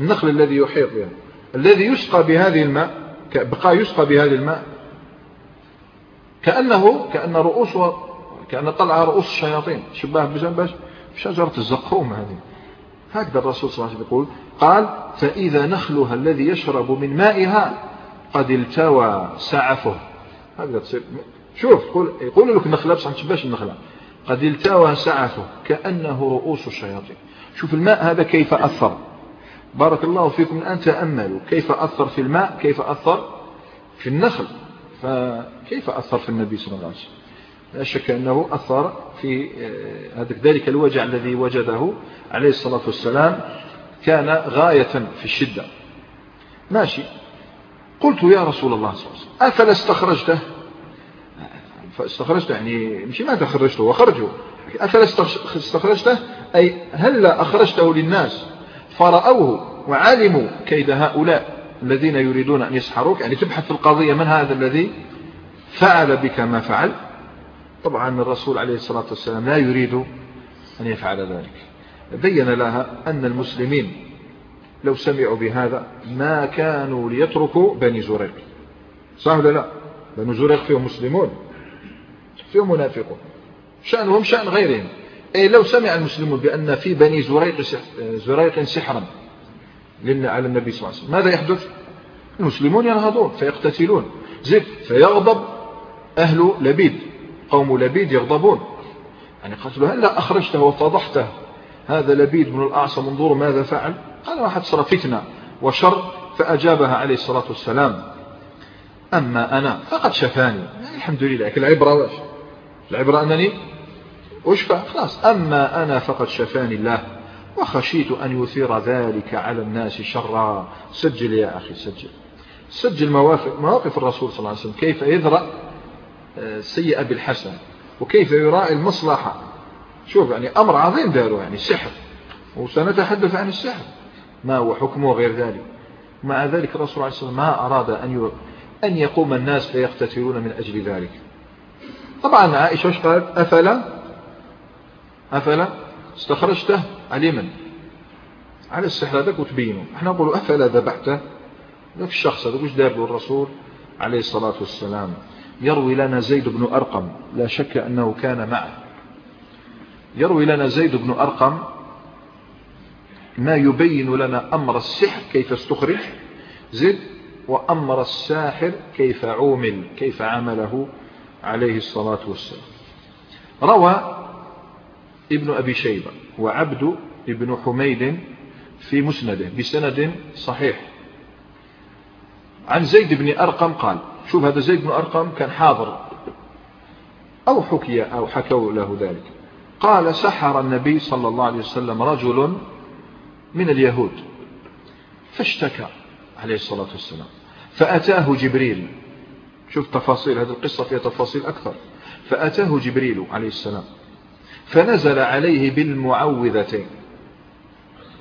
النخل الذي يحيط بها الذي يسقى بهذه الماء بقى يسقى بهذا الماء كأنه كأن رؤوس كأن طلع رؤوس الشياطين بجنب شجرة الزقوم هذه. هكذا الرسول صلى الله عليه وسلم يقول قال فإذا نخلها الذي يشرب من مائها قد التوى سعفه. هكذا تصير. شوف يقول, يقول لك النخلة بصح تشبهش النخلة. قد التوى سعفه كأنه رؤوس الشياطين. شوف الماء هذا كيف أثر. بارك الله فيكم الآن تأملوا. كيف أثر في الماء؟ كيف أثر في النخل؟ فكيف أثر في النبي صلى الله عليه وسلم؟ لا شك أنه أثر في آه، ذلك الوجع الذي وجده عليه الصلاة والسلام كان غاية في الشدة. ماشي. قلت يا رسول الله صلى الله عليه وسلم أفلا استخرجته؟ فاستخرجته يعني مش ما تخرجته وخرجه أفلا استخرجته؟ أي هل أخرجته للناس؟ فرأوه وعلموا كيد هؤلاء الذين يريدون أن يسحروك. يعني تبحث في القضية من هذا الذي فعل بك ما فعل؟ طبعا الرسول عليه الصلاة والسلام لا يريد أن يفعل ذلك. بين لها أن المسلمين لو سمعوا بهذا ما كانوا ليتركوا بني زريق. صح ولا لا؟ بني زريق فيهم مسلمون فيهم منافقون. شأنهم شأن غيرهم. أي لو سمع المسلمون بأن في بني زريق زريق سحرا على النبي صلى الله عليه وسلم ماذا يحدث؟ المسلمون ينهضون فيقتتلون. زد فيغضب أهل لبيد. قوم لبيد يغضبون. يعني قالوا هلا أخرجته وفضحته. هذا لبيد بن الأعصى منظور ماذا فعل؟ قال واحد صار فتنة وشر فأجابها عليه الصلاة والسلام. أما أنا فقد شفاني. يعني الحمد لله لكن العبرة واش العبرة أنني أشفى. خلاص أما أنا فقد شفاني الله وخشيت أن يثير ذلك على الناس شرا. سجل يا أخي سجل. سجل مواقف, مواقف الرسول صلى الله عليه وسلم. كيف يذرأ؟ السيئة آه، بالحسن. وكيف يراعي المصلحة؟ شوف يعني أمر عظيم داروا يعني السحر وسنتحدث عن السحر. ما هو حكمه غير ذلك؟ مع ذلك الرسول عليه الصلاة ما أراد أن أن يقوم الناس فيقتتلون من أجل ذلك. طبعا عائشة وش قالت؟ أفلا؟ أفلا؟ استخرجته على من على السحر هذاك وتبينه. إحنا نقول أفلا ذبحته؟ ذاك الشخص هذا وش دار الرسول عليه الصلاة والسلام؟ يروي لنا زيد بن أرقم لا شك أنه كان معه. يروي لنا زيد بن أرقم ما يبين لنا أمر السحر كيف استخرج زد وأمر الساحر كيف عومل كيف عمله عليه الصلاة والسلام. روى ابن أبي شيبة وعبد ابن حميد في مسنده بسند صحيح. عن زيد بن أرقم قال شوف هذا زيد بن أرقم كان حاضر أو حكي أو حكوا له ذلك. قال سحر النبي صلى الله عليه وسلم رجل من اليهود فاشتكى عليه الصلاة والسلام فأتاه جبريل. شوف تفاصيل هذه القصة فيها تفاصيل أكثر. فأتاه جبريل عليه السلام فنزل عليه بالمعوذتين.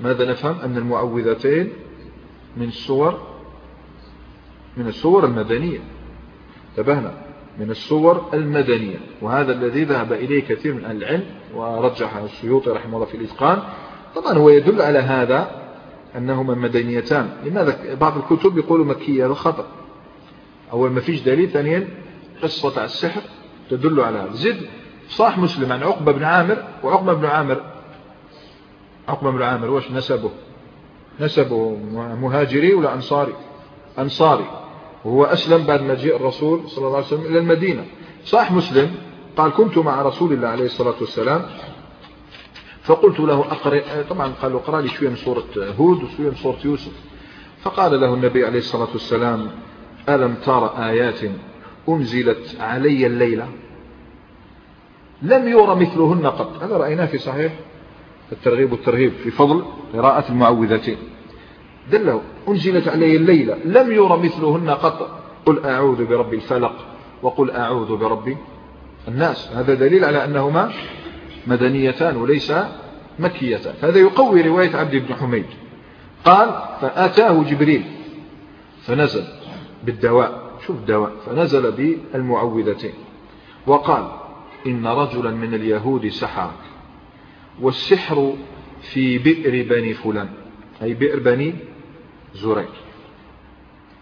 ماذا نفهم؟ أن المعوذتين من الصور من الصور المدنية. انتبهنا من الصور المدنية وهذا الذي ذهب إليه كثير من العلم ورجح السيوطي رحمه الله في الإتقان. طبعا هو يدل على هذا أنهما مدنيتان. لماذا؟ بعض الكتب يقولوا مكية هذا خطأ. أول ما فيش دليل ثانيا قصة السحر تدل على هذا. زد صاح مسلم عن عقبة بن عامر وعقبة بن عامر عقبة بن عامر واش نسبه؟ نسبه مهاجري ولا أنصاري؟ أنصاري. وهو أسلم بعد مجيء الرسول صلى الله عليه وسلم إلى المدينة. صاح مسلم قال كنت مع رسول الله عليه الصلاة والسلام فقلت له أقرأ طبعا قال له اقرأ لي شوية من سورة هود وشوية من سورة يوسف. فقال له النبي عليه الصلاة والسلام ألم ترى آيات أنزلت علي الليلة؟ لم يرى مثلهن قط. هذا رأيناه في صحيح الترغيب والترهيب في فضل قراءة المعوذتين. دله أنزلت علي الليلة لم يرى مثلهن قط. قل أعوذ برب الفلق وقل أعوذ برب الناس. هذا دليل على أنهما مدنيتان وليس مكيتان. هذا يقوي رواية عبد بن حميد. قال فأتاه جبريل فنزل بالدواء. شوف الدواء. فنزل بالمعوذتين. وقال إن رجلا من اليهود سحرك والسحر في بئر بني فلان. أي بئر بني زريق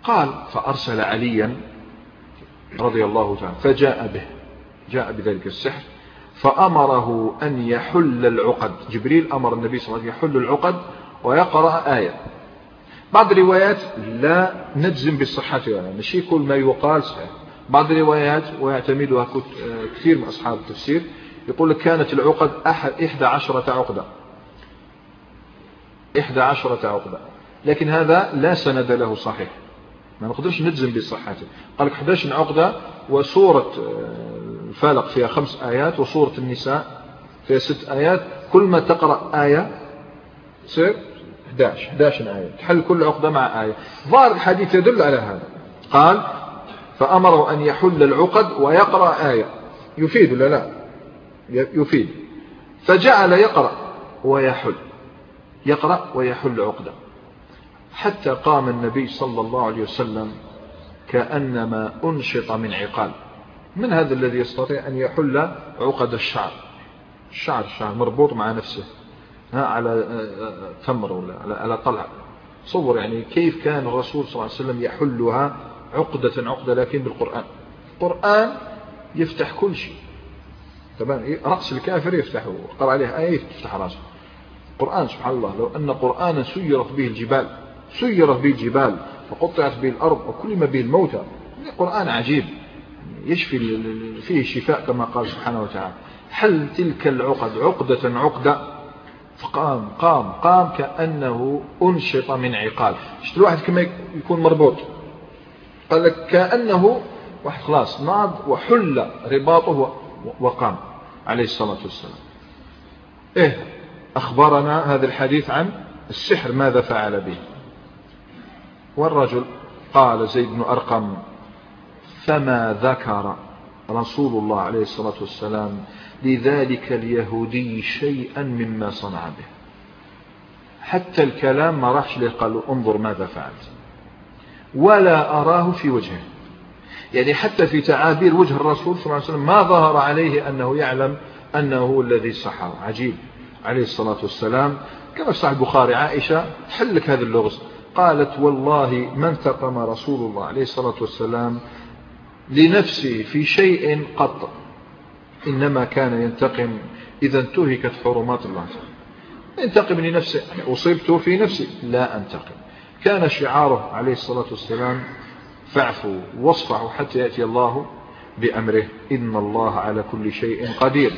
قال فأرسل عليا رضي الله تعالى فجاء به جاء بذلك السحر فأمره أن يحل العقد. جبريل أمر النبي صلى الله عليه وسلم يحل العقد ويقرأ آية. بعض الروايات لا نجزم بصحتها يعني ماشي كل ما يقال صحيح. بعض الروايات ويعتمدها كثير من أصحاب التفسير يقول لك كانت العقد أحد إحدى عشرة عقدة. إحدى عشرة عقدة. لكن هذا لا سند له صحيح. ما نقدرش نجزم بصحته. قال لك 11 عقدة وسورة آه، الفالق فيها خمس آيات وسورة النساء فيها ست آيات. كل ما تقرأ آية تصير 11 11 آية. تحل كل عقدة مع آية. ظاهر الحديث يدل على هذا. قال فأمره أن يحل العقد ويقرأ آية. يفيد ولا لا؟ يفيد. فجعل يقرأ ويحل. يقرأ ويحل عقدة. حتى قام النبي صلى الله عليه وسلم كأنما أنشط من عقال. من هذا الذي يستطيع أن يحل عقد الشعر؟ الشعر الشعر مربوط مع نفسه ها على تمر ولا على طلع. صور يعني كيف كان الرسول صلى الله عليه وسلم يحلها عقدة عقدة لكن بالقرآن؟ القرآن يفتح كل شيء. تمام؟ رأس الكافر يفتحه قرأ عليه آية تفتح رأسه. القرآن سبحان الله لو أن قرآنا سيرت به الجبال سيرت به الجبال وقطعت به الأرض وكلم به الموتى. القرآن عجيب. يشفي فيه شفاء كما قال سبحانه وتعالى. حل تلك العقد عقدة عقدة؟ فقام قام قام كأنه أنشط من عقال شفت الواحد كما يكون مربوط؟ قال لك كأنه واحد خلاص ناض وحل رباطه وقام عليه الصلاة والسلام. إيه أخبرنا هذا الحديث عن السحر ماذا فعل به. والرجل قال زيد بن أرقم فما ذكر رسول الله عليه الصلاة والسلام لذلك اليهودي شيئا مما صنع به؟ حتى الكلام ما راحش له قال انظر ماذا فعلت. ولا أراه في وجهه. يعني حتى في تعابير وجه الرسول صلى الله عليه وسلم ما ظهر عليه أنه يعلم أنه هو الذي سحر. عجيب. عليه الصلاة والسلام كما في صحيح البخاري عائشة حلك هذا اللغز. قالت والله ما انتقم رسول الله عليه الصلاة والسلام لنفسه في شيء قط إنما كان ينتقم إذا انتهكت حرمات الله ينتقم لنفسه أصبت في نفسي لا أنتقم. كان شعاره عليه الصلاة والسلام فاعفوا واصفحوا حتى يأتي الله بأمره إن الله على كل شيء قدير.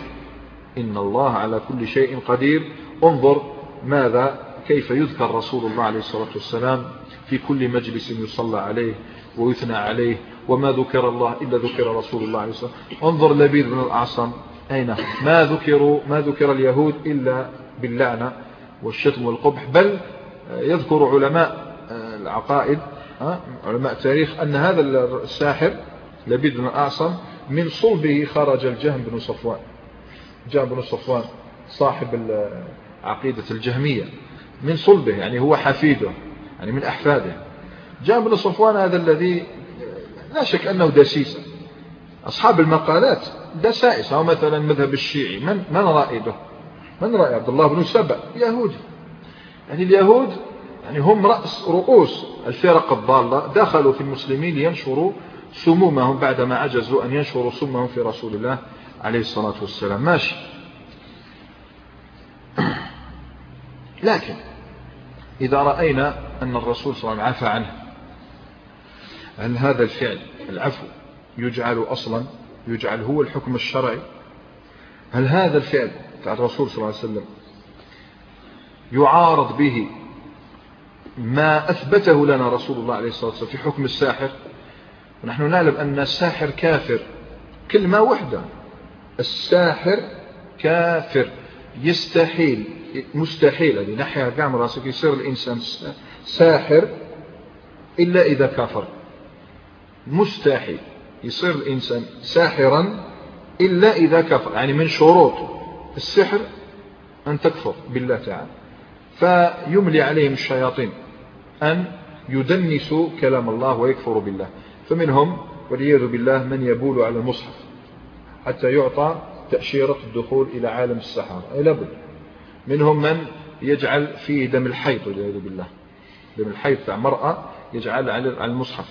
إن الله على كل شيء قدير. انظر ماذا كيف يذكر رسول الله عليه الصلاة والسلام في كل مجلس يصلى عليه ويثنى عليه وما ذكر الله إلا ذكر رسول الله عليه الصلاة والسلام. انظر لبيد بن الأعصم. أين؟ ما ذكروا ما ذكر اليهود إلا باللعنة والشتم والقبح. بل يذكر علماء العقائد علماء التاريخ أن هذا الساحر لبيد بن الأعصم من صلبه خرج الجهم بن صفوان. جهم بن صفوان صاحب عقيدة الجهمية. من صلبه يعني هو حفيده يعني من أحفاده. جاء بن صفوان هذا الذي لا شك أنه دسيس. أصحاب المقالات دسائس أو مثلا مذهب الشيعي. من, من رائده من رأي عبد الله بن سبأ؟ يهودي يعني اليهود يعني هم رأس رؤوس الفرق الضالة دخلوا في المسلمين لينشروا سمومهم بعدما عجزوا أن ينشروا سمهم في رسول الله عليه الصلاة والسلام. ماشي. لكن إذا رأينا أن الرسول صلى الله عليه وسلم عفى عنه هل هذا الفعل العفو يجعل أصلا يجعل هو الحكم الشرعي؟ هل هذا الفعل بتاع الرسول صلى الله عليه وسلم يعارض به ما أثبته لنا رسول الله عليه الصلاة والسلام في حكم الساحر؟ ونحن نعلم أن الساحر كافر كلمة واحدة الساحر كافر يستحيل مستحيل هذه ناحية كاع من رأسك يصير الإنسان ساحر إلا إذا كفر مستحيل. يصير الإنسان ساحرا إلا إذا كفر يعني من شروط السحر أن تكفر بالله تعالى. فيملي عليهم الشياطين أن يدنسوا كلام الله ويكفروا بالله. فمنهم والعياذ بالله من يبول على المصحف حتى يعطى تأشيرة الدخول إلى عالم السحرة. أي لابد. منهم من يجعل فيه دم الحيض والعياذ بالله. دم الحيض تاع مرأة يجعل على المصحف.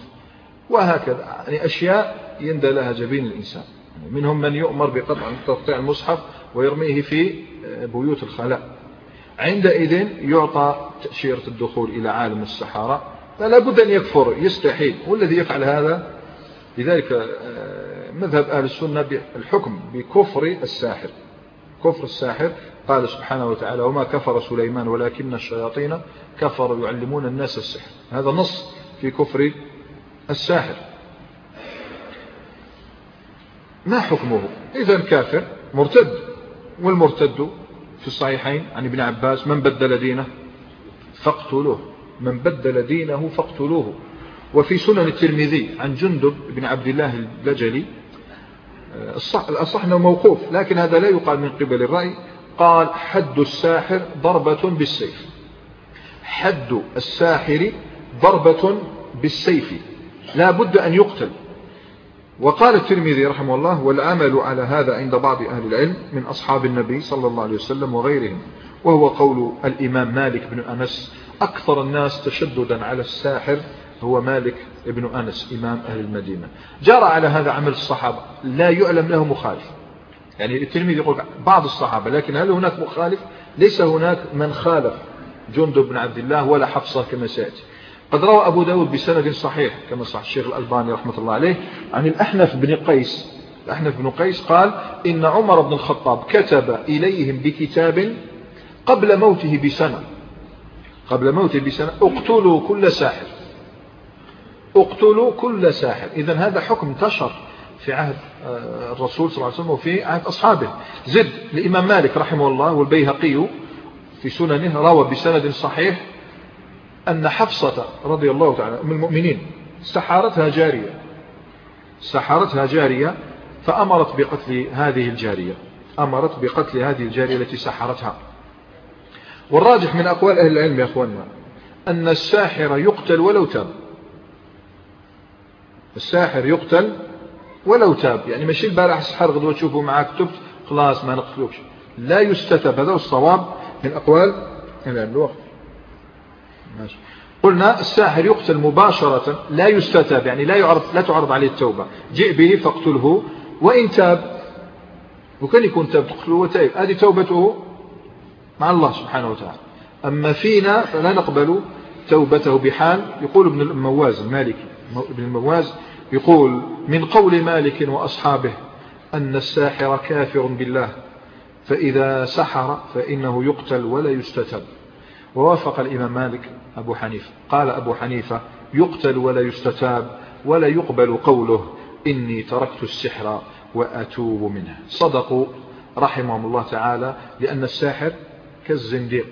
وهكذا يعني أشياء يندى لها جبين الإنسان. منهم من يؤمر بقطع تقطيع المصحف ويرميه في بيوت الخلاء. عندئذ يعطى تأشيرة الدخول إلى عالم السحارة. فلا بد أن يكفر يستحيل. والذي يفعل هذا لذلك آه، مذهب أهل السنة بالحكم بكفر الساحر. كفر الساحر. قال سبحانه وتعالى وما كفر سليمان ولكن الشياطين كفروا يعلمون الناس السحر. هذا نص في كفر الساحر. ما حكمه؟ إذا كافر مرتد. والمرتد في الصحيحين عن ابن عباس من بدل دينه فاقتلوه. من بدل دينه فاقتلوه. وفي سنن الترمذي عن جندب بن عبد الله البجلي الصح, الأصح أنه موقوف لكن هذا لا يقال من قبل الرأي. قال حد الساحر ضربة بالسيف. حد الساحر ضربة بالسيف. لا بد أن يقتل. وقال الترمذي رحمه الله والعمل على هذا عند بعض أهل العلم من أصحاب النبي صلى الله عليه وسلم وغيرهم. وهو قول الإمام مالك بن أنس أكثر الناس تشددا على الساحر هو مالك بن أنس إمام أهل المدينة. جرى على هذا عمل الصحابة. لا يعلم له مخالف. يعني التلميذ يقول بعض الصحابة لكن هل هناك مخالف؟ ليس هناك من خالف جند بن عبد الله ولا حفصة كما سيأتي. قد روى أبو داود بسند صحيح كما صح الشيخ الألباني رحمة الله عليه عن الأحنف بن قيس. الأحنف بن قيس قال إن عمر بن الخطاب كتب إليهم بكتاب قبل موته بسنة. قبل موته بسنة. اقتلوا كل ساحر. اقتلوا كل ساحر. إذا هذا حكم انتشر في عهد آه، الرسول صلى الله عليه وسلم وفي عهد أصحابه. زد الإمام مالك رحمه الله والبيهقي في سننه روى بسند صحيح أن حفصة رضي الله تعالى من المؤمنين سحرتها جارية. سحرتها جارية فأمرت بقتل هذه الجارية. أمرت بقتل هذه الجارية التي سحرتها والراجح من أقوال أهل العلم يا أخواننا أن الساحر يقتل ولو تاب. الساحر يقتل ولو تاب. يعني ماشي البارح السحر غدوة تشوفوا معاك تبت خلاص ما نقتلوكش. لا يستتب. هذا الصواب من أقوال الوقت. ماشي. قلنا الساحر يقتل مباشرة لا يستتاب يعني لا يعرض لا تعرض عليه التوبة. جئ به فاقتله وإن تاب وكان يكون تاب تقتله وتائب هذه توبته مع الله سبحانه وتعالى. أما فينا فلا نقبل توبته بحال يقول ابن المواز المالكي ابن المواز يقول من قول مالك وأصحابه أن الساحر كافر بالله فإذا سحر فإنه يقتل ولا يستتب. ووافق الإمام مالك أبو حنيفة قال أبو حنيفة يقتل ولا يستتاب ولا يقبل قوله إني تركت السحر وأتوب منه. صدقوا رحمهم الله تعالى لأن الساحر كالزنديق.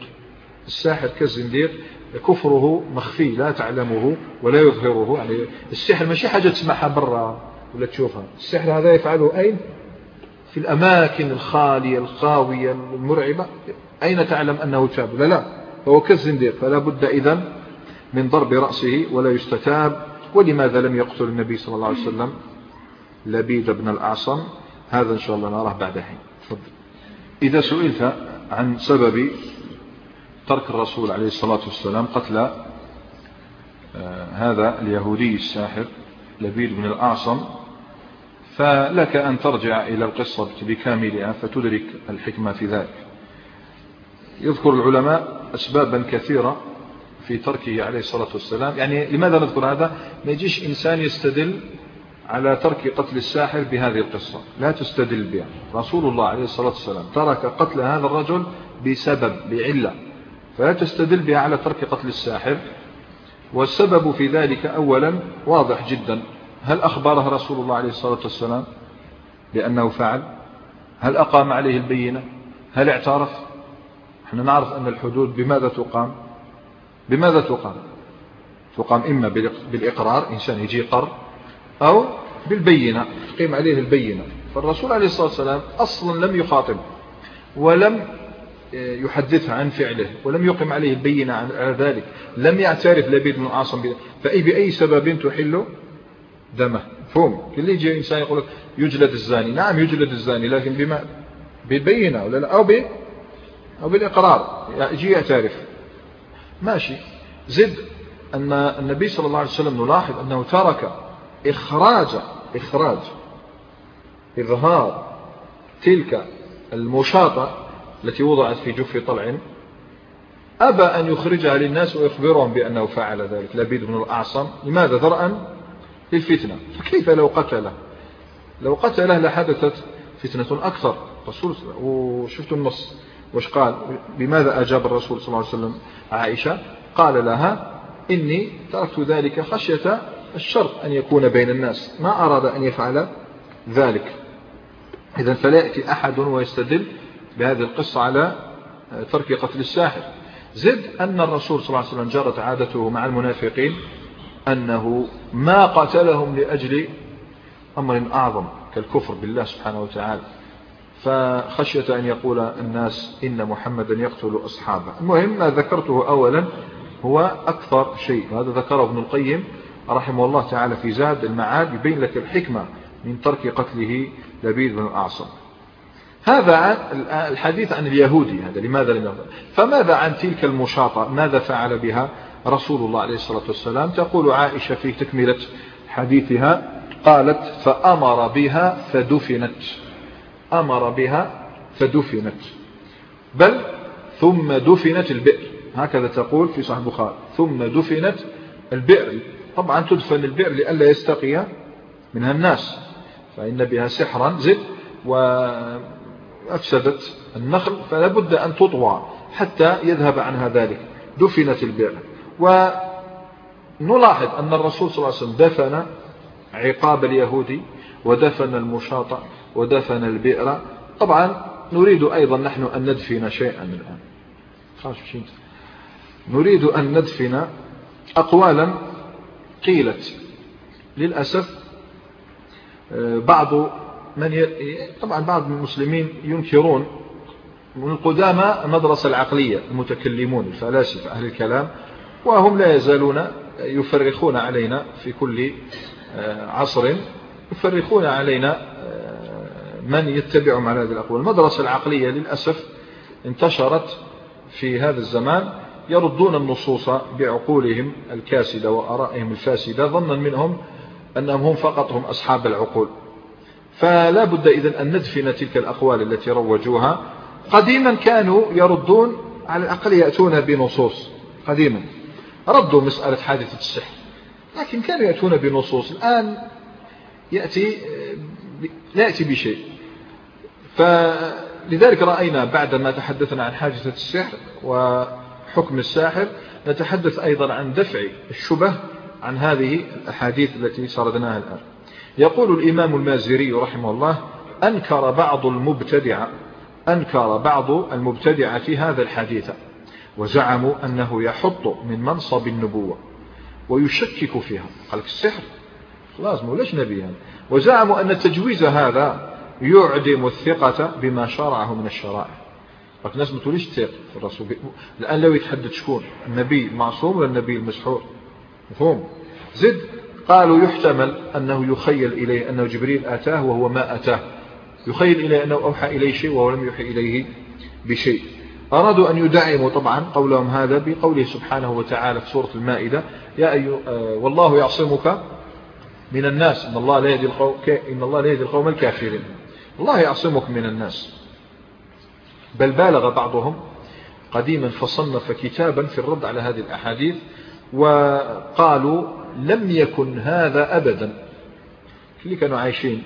الساحر كالزنديق كفره مخفي لا تعلمه ولا يظهره. يعني السحر ماشي حاجة تسمعها برا ولا تشوفها. السحر هذا يفعله أين؟ في الأماكن الخالية الخاوية المرعبة. أين تعلم أنه تاب؟ لا لا. فهو كالزنديق فلا بد إذن من ضرب رأسه ولا يستتاب. ولماذا لم يقتل النبي صلى الله عليه وسلم لبيد بن الأعصم؟ هذا إن شاء الله نراه بعد حين. تفضل. إذا سئلت عن سبب ترك الرسول عليه الصلاة والسلام قتل آه، هذا اليهودي الساحر لبيد بن الأعصم. فلك أن ترجع إلى القصة بكاملها فتدرك الحكمة في ذلك. يذكر العلماء أسبابا كثيرة في تركه عليه الصلاة والسلام. يعني لماذا نذكر هذا؟ ما يجيش إنسان يستدل على ترك قتل الساحر بهذه القصة. لا تستدل بها. رسول الله عليه الصلاة والسلام ترك قتل هذا الرجل بسبب بعلة. فلا تستدل بها على ترك قتل الساحر. والسبب في ذلك أولا واضح جدا. هل أخبره رسول الله عليه الصلاة والسلام بأنه فعل؟ هل أقام عليه البينة؟ هل اعترف؟ إحنا نعرف أن الحدود بماذا تقام؟ بماذا تقام؟ تقام إما بالإقرار إنسان يجي قر أو بالبينة تقيم عليه البينة. فالرسول عليه الصلاة والسلام أصلا لم يخاطب ولم يحدثها عن فعله ولم يقم عليه البينة على ذلك. لم يعترف لبيد بن عاصم فأي بأي سبب تحل دمه؟ فهم. اللي يجي إنسان يقول يجلد الزاني. نعم يجلد الزاني لكن بما بالبينة ولا لا؟ أو, ب... أو بالإقرار. يجي يعترف. ماشي. زد أن النبي صلى الله عليه وسلم نلاحظ أنه ترك إخراج إخراج إظهار تلك المشاطة التي وضعت في جف طلع أبى أن يخرجها للناس ويخبرهم بأنه فعل ذلك. لبيد بن الأعصم لماذا ذرأا للفتنة. فكيف لو قتله لو قتله لحدثت فتنة أكثر. رسول وشفت النص. وش قال؟ بماذا أجاب الرسول صلى الله عليه وسلم؟ عائشة قال لها إني تركت ذلك خشية الشر أن يكون بين الناس. ما أراد أن يفعل ذلك. إذا فلا يأتي أحد ويستدل بهذه القصة على ترك قتل الساحر. زد أن الرسول صلى الله عليه وسلم جرت عادته مع المنافقين أنه ما قتلهم لأجل أمر أعظم كالكفر بالله سبحانه وتعالى. فخشية أن يقول الناس إن محمدا يقتل أصحابه. المهم ما ذكرته أولا هو أكثر شيء هذا ذكره ابن القيم رحمه الله تعالى في زاد المعاد يبين لك الحكمة من ترك قتله لبيد بن الأعصم. هذا الحديث عن اليهودي هذا لماذا لم يفعل فماذا عن تلك المشاطة؟ ماذا فعل بها رسول الله عليه الصلاة والسلام؟ تقول عائشة في تكملة حديثها قالت فأمر بها فدفنت. أمر بها فدفنت. بل ثم دفنت البئر. هكذا تقول في صحيح البخاري. ثم دفنت البئر. طبعا تدفن البئر لئلا يستقي منها الناس فإن بها سحرا زد وأفسدت النخل فلا بد أن تطوى حتى يذهب عنها ذلك. دفنت البئر. ونلاحظ أن الرسول صلى الله عليه وسلم دفن عقاب اليهودي ودفن المشاطة ودفن البئر. طبعا نريد أيضا نحن أن ندفن شيئا الآن. نريد أن ندفن أقوالا قيلت. للأسف آه، بعض من ي... طبعا بعض المسلمين ينكرون من القدامى المدرسة العقلية المتكلمون الفلاسفة أهل الكلام وهم لا يزالون يفرخون علينا في كل آه، عصر. يفرخون علينا آه، من يتبعهم على هذه الأقوال. المدرسة العقلية للأسف انتشرت في هذا الزمان. يردون النصوص بعقولهم الكاسدة وأرائهم الفاسدة ظنا منهم أنهم هم فقط هم أصحاب العقول. فلا بد إذن أن ندفن تلك الأقوال التي روجوها. قديما كانوا يردون على الأقل يأتون بنصوص قديما. ردوا مسألة حادثة السحر لكن كانوا يأتون بنصوص. الآن يأتي لا يأتي بشيء. فلذلك رأينا بعدما تحدثنا عن حادثة السحر وحكم الساحر نتحدث أيضا عن دفع الشبه عن هذه الأحاديث التي سردناها الآن. يقول الإمام المازري رحمه الله أنكر بعض المبتدع أنكر بعض المبتدعة هذا الحديث وزعموا أنه يحط من منصب النبوة ويشكك فيها. قال السحر خلاص مولاش نبي وزعموا أن تجويز هذا يعدم الثقة بما شرعه من الشرائع. لكن الناس ما توليش تثق في الرسول. الآن لو يتحدد شكون؟ النبي المعصوم ولا النبي المسحور؟ مفهوم؟ زد قالوا يحتمل أنه يخيل إليه أنه جبريل أتاه وهو ما أتاه. يخيل إليه أنه أوحى إليه شيء وهو لم يوحي إليه بشيء. أرادوا أن يدعموا طبعا قولهم هذا بقوله سبحانه وتعالى في سورة المائدة يا أيها آه، والله يعصمك من الناس. إن الله لا يهدي القوم إن الله لا يهدي القوم الكافرين. الله يعصمك من الناس. بل بالغ بعضهم قديما فصنف كتابا في الرد على هذه الأحاديث وقالوا لم يكن هذا أبدا. اللي كانوا عايشين.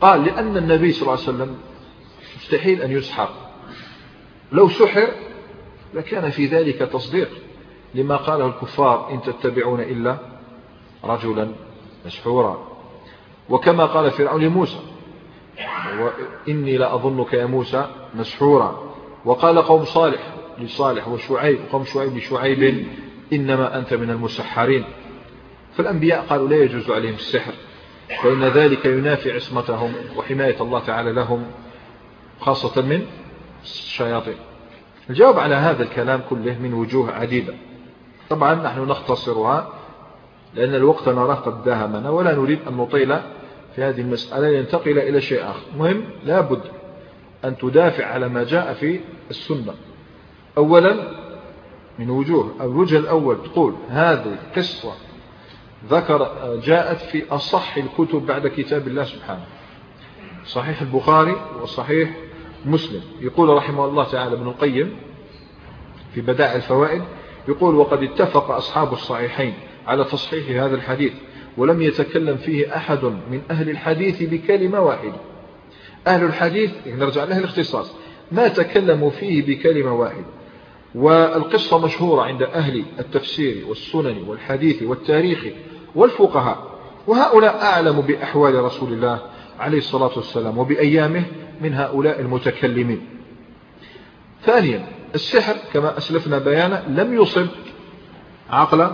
قال لأن النبي صلى الله عليه وسلم مستحيل أن يسحر. لو سحر لكان في ذلك تصديق لما قاله الكفار إن تتبعون إلا رجلا مسحورا. وكما قال فرعون لموسى وإني لأظنك يا موسى مسحورا. وقال قوم صالح لصالح وشعيب قوم شعيب لشعيب إنما أنت من المسحرين. فالأنبياء قالوا لا يجوز عليهم السحر فإن ذلك ينافي عصمتهم وحماية الله تعالى لهم خاصة من الشياطين. الجواب على هذا الكلام كله من وجوه عديدة. طبعا نحن نختصرها لأن الوقت نراه قد داهمنا ولا نريد أن نطيل في هذه المسألة لننتقل إلى شيء آخر. مهم لابد أن تدافع على ما جاء في السنة. أولا من وجوه الوجه الأول تقول هذه قصة ذكر جاءت في أصح الكتب بعد كتاب الله سبحانه. صحيح البخاري وصحيح مسلم. يقول رحمه الله تعالى ابن القيم في بدائع الفوائد يقول وقد اتفق أصحاب الصحيحين على تصحيح هذا الحديث ولم يتكلم فيه أحد من أهل الحديث بكلمة واحدة. أهل الحديث نرجع له الاختصاص ما تكلموا فيه بكلمة واحدة. والقصة مشهورة عند أهل التفسير والسنن والحديث والتاريخ والفقهاء. وهؤلاء أعلم بأحوال رسول الله عليه الصلاة والسلام وبأيامه من هؤلاء المتكلمين. ثانيا السحر كما أسلفنا بيانا لم يصب عقل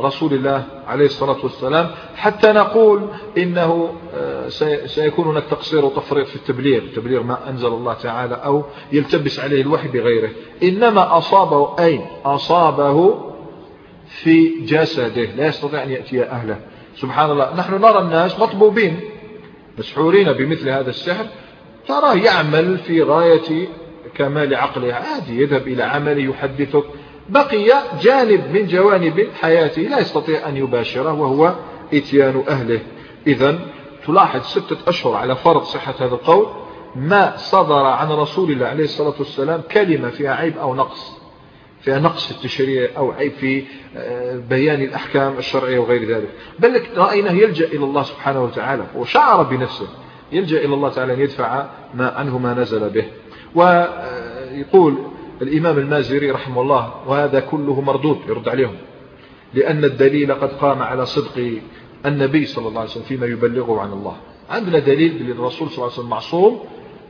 رسول الله عليه الصلاة والسلام حتى نقول إنه آه، سيكون هناك تقصير وتفريط في التبليغ تبليغ ما أنزل الله تعالى أو يلتبس عليه الوحي بغيره. إنما أصابه أين؟ أصابه في جسده. لا يستطيع أن يأتي أهله. سبحان الله. نحن نرى الناس مطبوبين مسحورين بمثل هذا السحر. تراه يعمل في غاية كمال عقله. عادي يذهب إلى عمل يحدثك. بقي جانب من جوانب حياته لا يستطيع أن يباشره وهو إتيان أهله. إذا تلاحظ ستة أشهر على فرض صحة هذا القول. ما صدر عن رسول الله عليه الصلاة والسلام كلمة فيها عيب أو نقص. فيها نقص في التشريع أو عيب في آه، بيان الأحكام الشرعية وغير ذلك. بل رأيناه يلجأ إلى الله سبحانه وتعالى وشعر بنفسه يلجأ إلى الله تعالى أن يدفع ما عنه ما نزل به. ويقول الإمام المازري رحمه الله وهذا كله مردود يرد عليهم لأن الدليل قد قام على صدق النبي صلى الله عليه وسلم فيما يبلغه عن الله. عندنا دليل بأن الرسول صلى الله عليه وسلم معصوم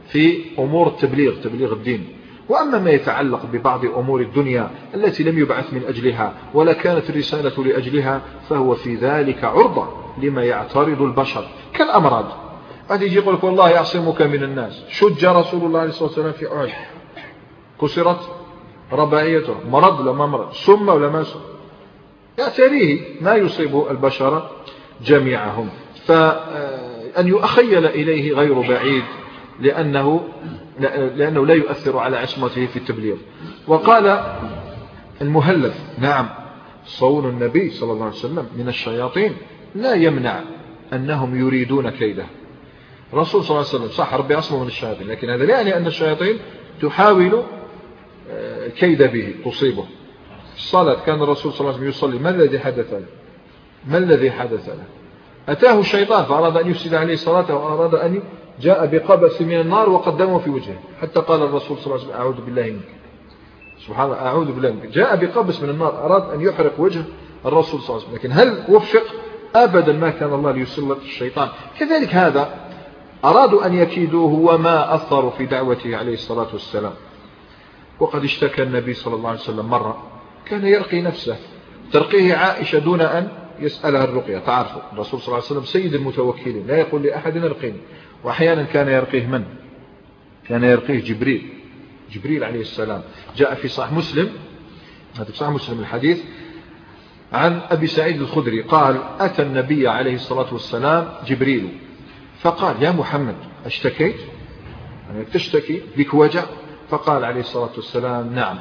في أمور التبليغ تبليغ الدين. وأما ما يتعلق ببعض أمور الدنيا التي لم يبعث من أجلها ولا كانت الرسالة لأجلها فهو في ذلك عرضة لما يعترض البشر كالأمراض. قد يجي يقول لك والله يعصمك من الناس. شج رسول الله عليه الصلاة والسلام في أعج كسرت رباعيته. مرض ولا ما مرض. سم ولا ما سم يعتريه ما يصيب البشر جميعهم. فأن يؤخيل إليه غير بعيد لأنه لأنه لا يؤثر على عصمته في التبليغ. وقال المهلف نعم صون النبي صلى الله عليه وسلم من الشياطين لا يمنع أنهم يريدون كيده. الرسول صلى الله عليه وسلم صح ربي أصله من الشياطين لكن هذا لا يعني أن الشياطين تحاول آه، كيد به تصيبه. الصلاة كان الرسول صلى الله عليه وسلم يصلي ما الذي حدث له؟ ما الذي حدث له؟ أتاه الشيطان فأراد أن يفسد عليه صلاته وأراد أن جاء بقبس من النار وقدمه في وجهه. حتى قال الرسول صلى الله عليه وسلم أعوذ بالله منك. سبحان الله أعوذ بالله منك. جاء بقبس من النار أراد أن يحرق وجه الرسول صلى الله عليه وسلم. لكن هل وفق؟ أبدا ما كان الله ليسلط الشيطان. كذلك هذا أرادوا أن يكيدوه وما أثروا في دعوته عليه الصلاة والسلام. وقد اشتكى النبي صلى الله عليه وسلم مرة كان يرقي نفسه. ترقيه عائشة دون أن يسألها الرقية. تعرفوا الرسول صلى الله عليه وسلم سيد المتوكلين لا يقول لأحد ارقيني وأحيانا كان يرقيه من؟ كان يرقيه جبريل. جبريل عليه السلام. جاء في صحيح مسلم هذا في مسلم الحديث عن أبي سعيد الخدري. قال أتى النبي عليه الصلاة والسلام جبريل. فقال يا محمد أشتكيت؟ يعني تشتكي بك وجع. فقال عليه الصلاة والسلام نعم.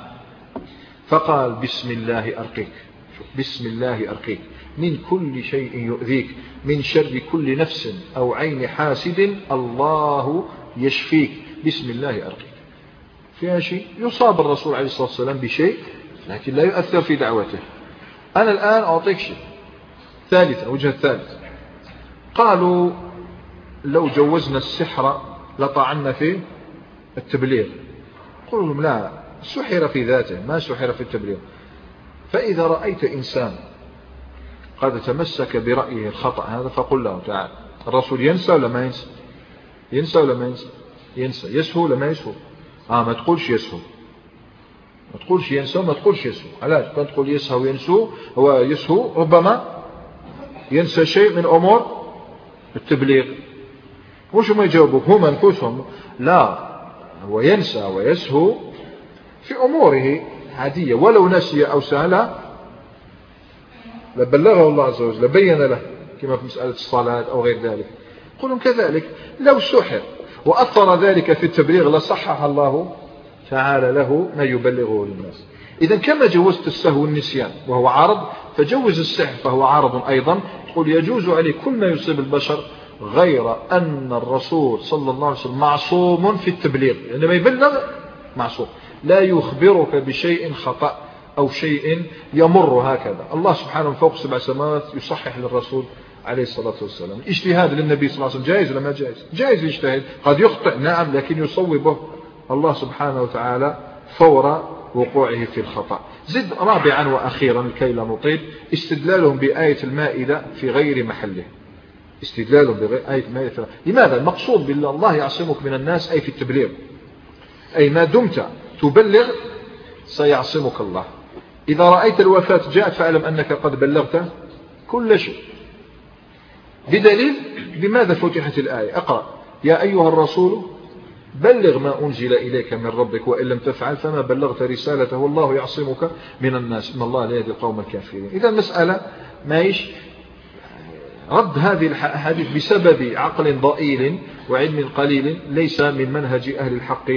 فقال بسم الله أرقيك. بسم الله أرقيك. من كل شيء يؤذيك من شر كل نفس أو عين حاسد الله يشفيك. بسم الله أرقيك. فيها شيء يصاب الرسول عليه الصلاة والسلام بشيء لكن لا يؤثر في دعوته. أنا الآن أعطيك شيء. ثالثا وجه الثالث. قالوا لو جوزنا السحر لطعنا في التبليغ. قلوا لهم لا سحر في ذاته ما سحر في التبليغ. فإذا رأيت إنسان قد تمسك برأيه الخطأ هذا فقل له تعال الرسول ينسى ولا ما ينسى؟ ينسى ولا ما ينسى؟ ينسى. يسهو ولا ما يسهو؟ آه ما تقولش يسهو. ما تقولش ينسى وما تقولش يسهو. علاش؟ كان تقول يسهو وينسو هو يسهو ربما ينسى شيء من أمور التبليغ. وش ما يجاوبوك هم أنفسهم. لا هو ينسى ويسهو في أموره عادية ولو نسي أو سهل لبلغه الله عز وجل لبين له كما في مسألة الصلاة أو غير ذلك. قلهم كذلك لو سحر وأثر ذلك في التبليغ لصحح الله تعالى له ما يبلغه للناس. إذا كما جوزت السهو والنسيان وهو عارض فجوز السحر فهو عارض أيضا. قل يجوز عليه كل ما يصيب البشر غير أن الرسول صلى الله عليه وسلم معصوم في التبليغ. عندما يعني يبلغ معصوم. لا يخبرك بشيء خطأ. أو شيء يمر هكذا. الله سبحانه فوق سبع سماوات يصحح للرسول عليه الصلاة والسلام. اجتهاد للنبي صلى الله عليه وسلم جائز ولا ما جائز؟ جائز يجتهد. قد يخطئ نعم لكن يصوبه الله سبحانه وتعالى فور وقوعه في الخطأ. زد رابعا وأخيرا لكي لا نطيل. استدلالهم بآية المائدة في غير محله. استدلالهم بآية المائدة لماذا؟ المقصود بالله الله يعصمك من الناس أي في التبليغ. أي ما دمت تبلغ سيعصمك الله. إذا رأيت الوفاة جاءت فاعلم أنك قد بلغت كل شيء. بدليل لماذا فتحت الآية؟ أقرأ. يا أيها الرسول بلغ ما أنزل إليك من ربك وإن لم تفعل فما بلغت رسالته والله يعصمك من الناس. إن الله لا يهدي القوم الكافرين. إذا المسألة مايش؟ رد هذه الحديث بسبب عقل ضئيل وعلم قليل ليس من منهج أهل الحق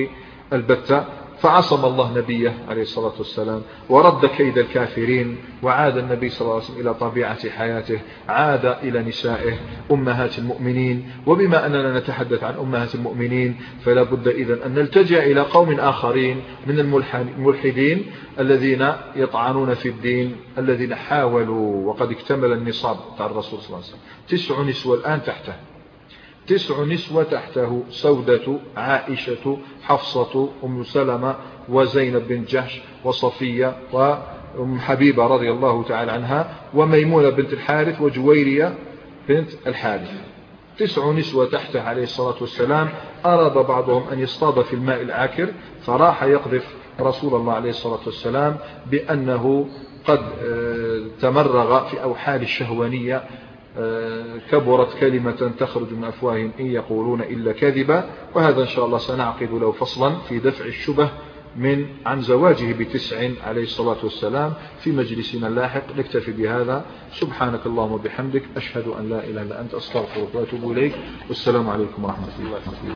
البتة. فعصم الله نبيه عليه الصلاة والسلام ورد كيد الكافرين وعاد النبي صلى الله عليه وسلم إلى طبيعة حياته عاد إلى نسائه أمهات المؤمنين. وبما أننا نتحدث عن أمهات المؤمنين فلا بد إذن أن نلتجئ إلى قوم آخرين من الملحدين الذين يطعنون في الدين الذين حاولوا وقد اكتمل النصاب بتاع الرسول صلى الله عليه وسلم. تسع نسوة الآن تحته تسع نسوة تحته سودة عائشة حفصة أم سلمة وزينب بن جحش وصفية وأم حبيبة رضي الله تعالى عنها وميمونة بنت الحارث وجويرية بنت الحارث. تسع نسوة تحته عليه الصلاة والسلام. أراد بعضهم أن يصطاد في الماء العاكر فراح يقذف رسول الله عليه الصلاة والسلام بأنه قد آه، تمرغ في أوحال الشهوانية كبرت كلمة تخرج من أفواههم إن يقولون إلا كذبا وهذا إن شاء الله سنعقد له فصلا في دفع الشبه من عن زواجه بتسع عليه الصلاة والسلام في مجلسنا اللاحق. نكتفي بهذا. سبحانك اللهم وبحمدك أشهد أن لا إله إلا أنت أستغفرك وأتوب إليك. والسلام عليكم ورحمة الله